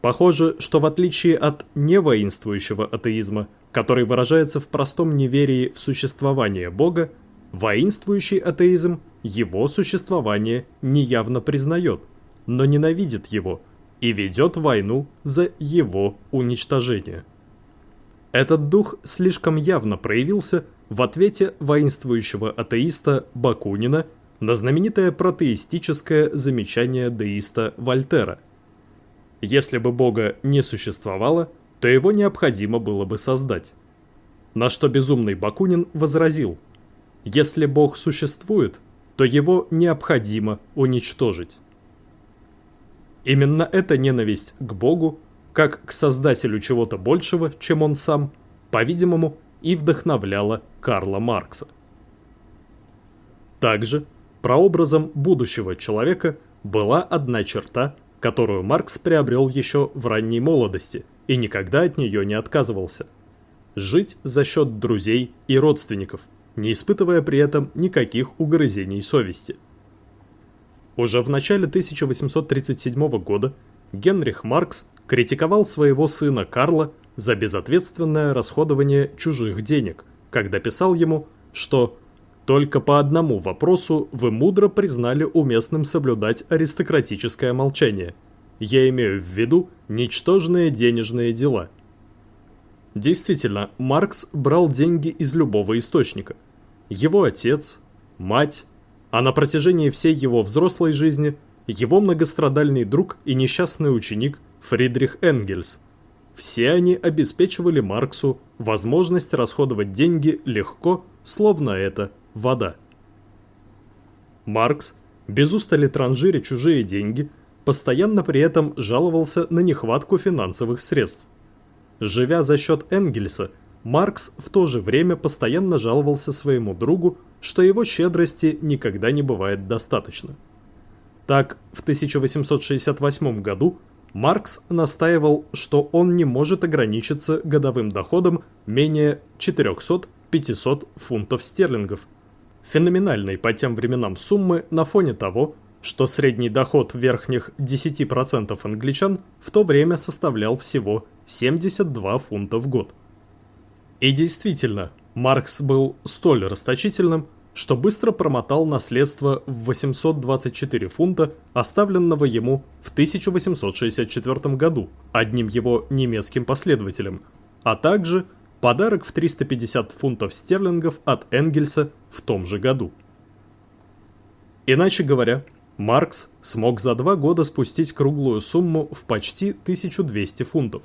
Похоже, что в отличие от невоинствующего атеизма, который выражается в простом неверии в существование Бога, воинствующий атеизм его существование неявно признает, но ненавидит его и ведет войну за его уничтожение. Этот дух слишком явно проявился в ответе воинствующего атеиста Бакунина на знаменитое протеистическое замечание деиста Вольтера. Если бы Бога не существовало, то его необходимо было бы создать. На что безумный Бакунин возразил, если Бог существует, то его необходимо уничтожить. Именно эта ненависть к Богу, как к создателю чего-то большего, чем он сам, по-видимому, и вдохновляла Карла Маркса. Также прообразом будущего человека была одна черта, которую Маркс приобрел еще в ранней молодости – и никогда от нее не отказывался. жить за счет друзей и родственников, не испытывая при этом никаких угрызений совести. Уже в начале 1837 года Генрих Маркс критиковал своего сына Карла за безответственное расходование чужих денег, когда писал ему, что «только по одному вопросу вы мудро признали уместным соблюдать аристократическое молчание. Я имею в виду ничтожные денежные дела». Действительно, Маркс брал деньги из любого источника. Его отец, мать, а на протяжении всей его взрослой жизни его многострадальный друг и несчастный ученик Фридрих Энгельс. Все они обеспечивали Марксу возможность расходовать деньги легко, словно это вода. Маркс, без устали транжиря чужие деньги, постоянно при этом жаловался на нехватку финансовых средств. Живя за счет Энгельса, Маркс в то же время постоянно жаловался своему другу, что его щедрости никогда не бывает достаточно. Так, в 1868 году Маркс настаивал, что он не может ограничиться годовым доходом менее 400-500 фунтов стерлингов. Феноменальной по тем временам суммы на фоне того, что средний доход верхних 10% англичан в то время составлял всего 72 фунта в год. И действительно, Маркс был столь расточительным, что быстро промотал наследство в 824 фунта, оставленного ему в 1864 году одним его немецким последователем, а также подарок в 350 фунтов стерлингов от Энгельса в том же году. Иначе говоря, Маркс смог за два года спустить круглую сумму в почти 1200 фунтов,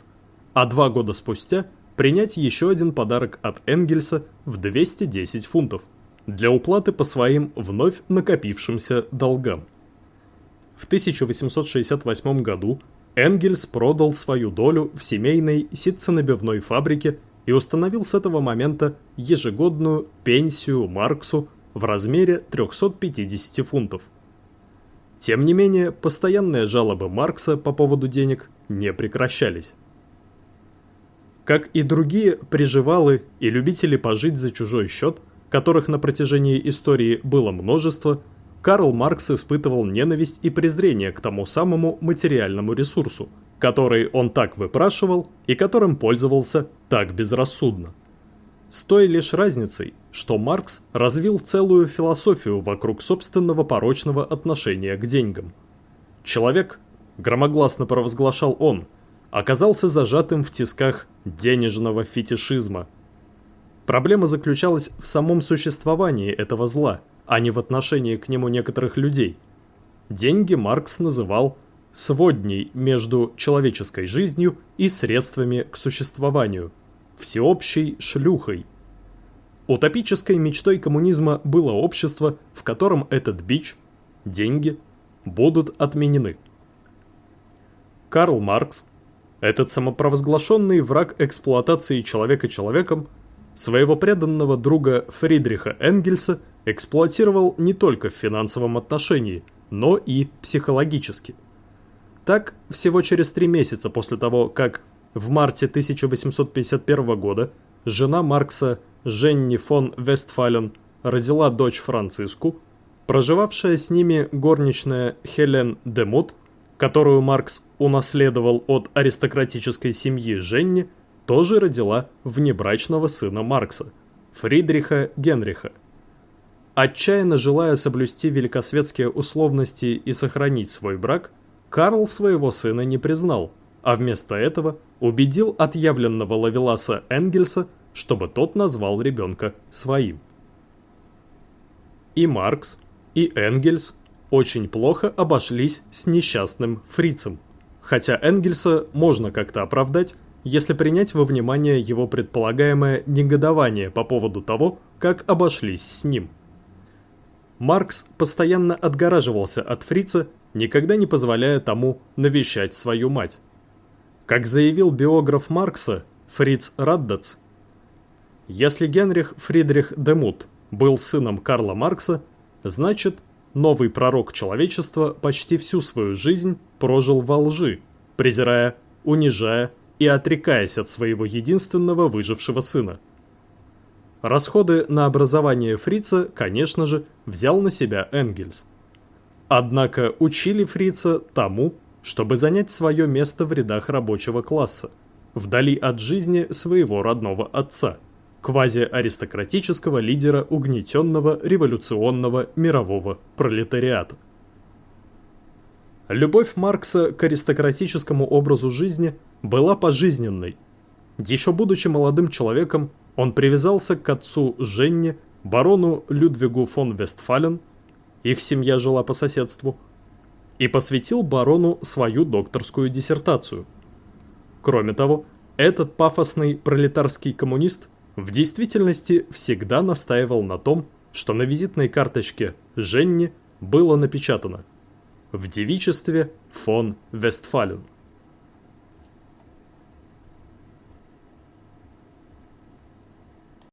а два года спустя принять еще один подарок от Энгельса в 210 фунтов – для уплаты по своим вновь накопившимся долгам. В 1868 году Энгельс продал свою долю в семейной ситценабивной фабрике и установил с этого момента ежегодную пенсию Марксу в размере 350 фунтов. Тем не менее, постоянные жалобы Маркса по поводу денег не прекращались. Как и другие приживалы и любители пожить за чужой счет – которых на протяжении истории было множество, Карл Маркс испытывал ненависть и презрение к тому самому материальному ресурсу, который он так выпрашивал и которым пользовался так безрассудно. С той лишь разницей, что Маркс развил целую философию вокруг собственного порочного отношения к деньгам. Человек, громогласно провозглашал он, оказался зажатым в тисках денежного фетишизма – Проблема заключалась в самом существовании этого зла, а не в отношении к нему некоторых людей. Деньги Маркс называл сводней между человеческой жизнью и средствами к существованию, всеобщей шлюхой. Утопической мечтой коммунизма было общество, в котором этот бич, деньги, будут отменены. Карл Маркс, этот самопровозглашенный враг эксплуатации человека человеком, Своего преданного друга Фридриха Энгельса эксплуатировал не только в финансовом отношении, но и психологически. Так, всего через три месяца после того, как в марте 1851 года жена Маркса Женни фон Вестфален родила дочь Франциску, проживавшая с ними горничная Хелен Демут, которую Маркс унаследовал от аристократической семьи Женни, тоже родила внебрачного сына Маркса, Фридриха Генриха. Отчаянно желая соблюсти великосветские условности и сохранить свой брак, Карл своего сына не признал, а вместо этого убедил отъявленного лавеласа Энгельса, чтобы тот назвал ребенка своим. И Маркс, и Энгельс очень плохо обошлись с несчастным фрицем. Хотя Энгельса можно как-то оправдать, если принять во внимание его предполагаемое негодование по поводу того, как обошлись с ним. Маркс постоянно отгораживался от фрица, никогда не позволяя тому навещать свою мать. Как заявил биограф Маркса Фриц Раддац, если Генрих Фридрих Демут был сыном Карла Маркса, значит, новый пророк человечества почти всю свою жизнь прожил во лжи, презирая, унижая и отрекаясь от своего единственного выжившего сына. Расходы на образование фрица, конечно же, взял на себя Энгельс. Однако учили фрица тому, чтобы занять свое место в рядах рабочего класса, вдали от жизни своего родного отца, квазиаристократического лидера угнетенного революционного мирового пролетариата. Любовь Маркса к аристократическому образу жизни была пожизненной. Еще будучи молодым человеком, он привязался к отцу Женне, барону Людвигу фон Вестфален, их семья жила по соседству, и посвятил барону свою докторскую диссертацию. Кроме того, этот пафосный пролетарский коммунист в действительности всегда настаивал на том, что на визитной карточке Женни было напечатано в девичестве фон Вестфален.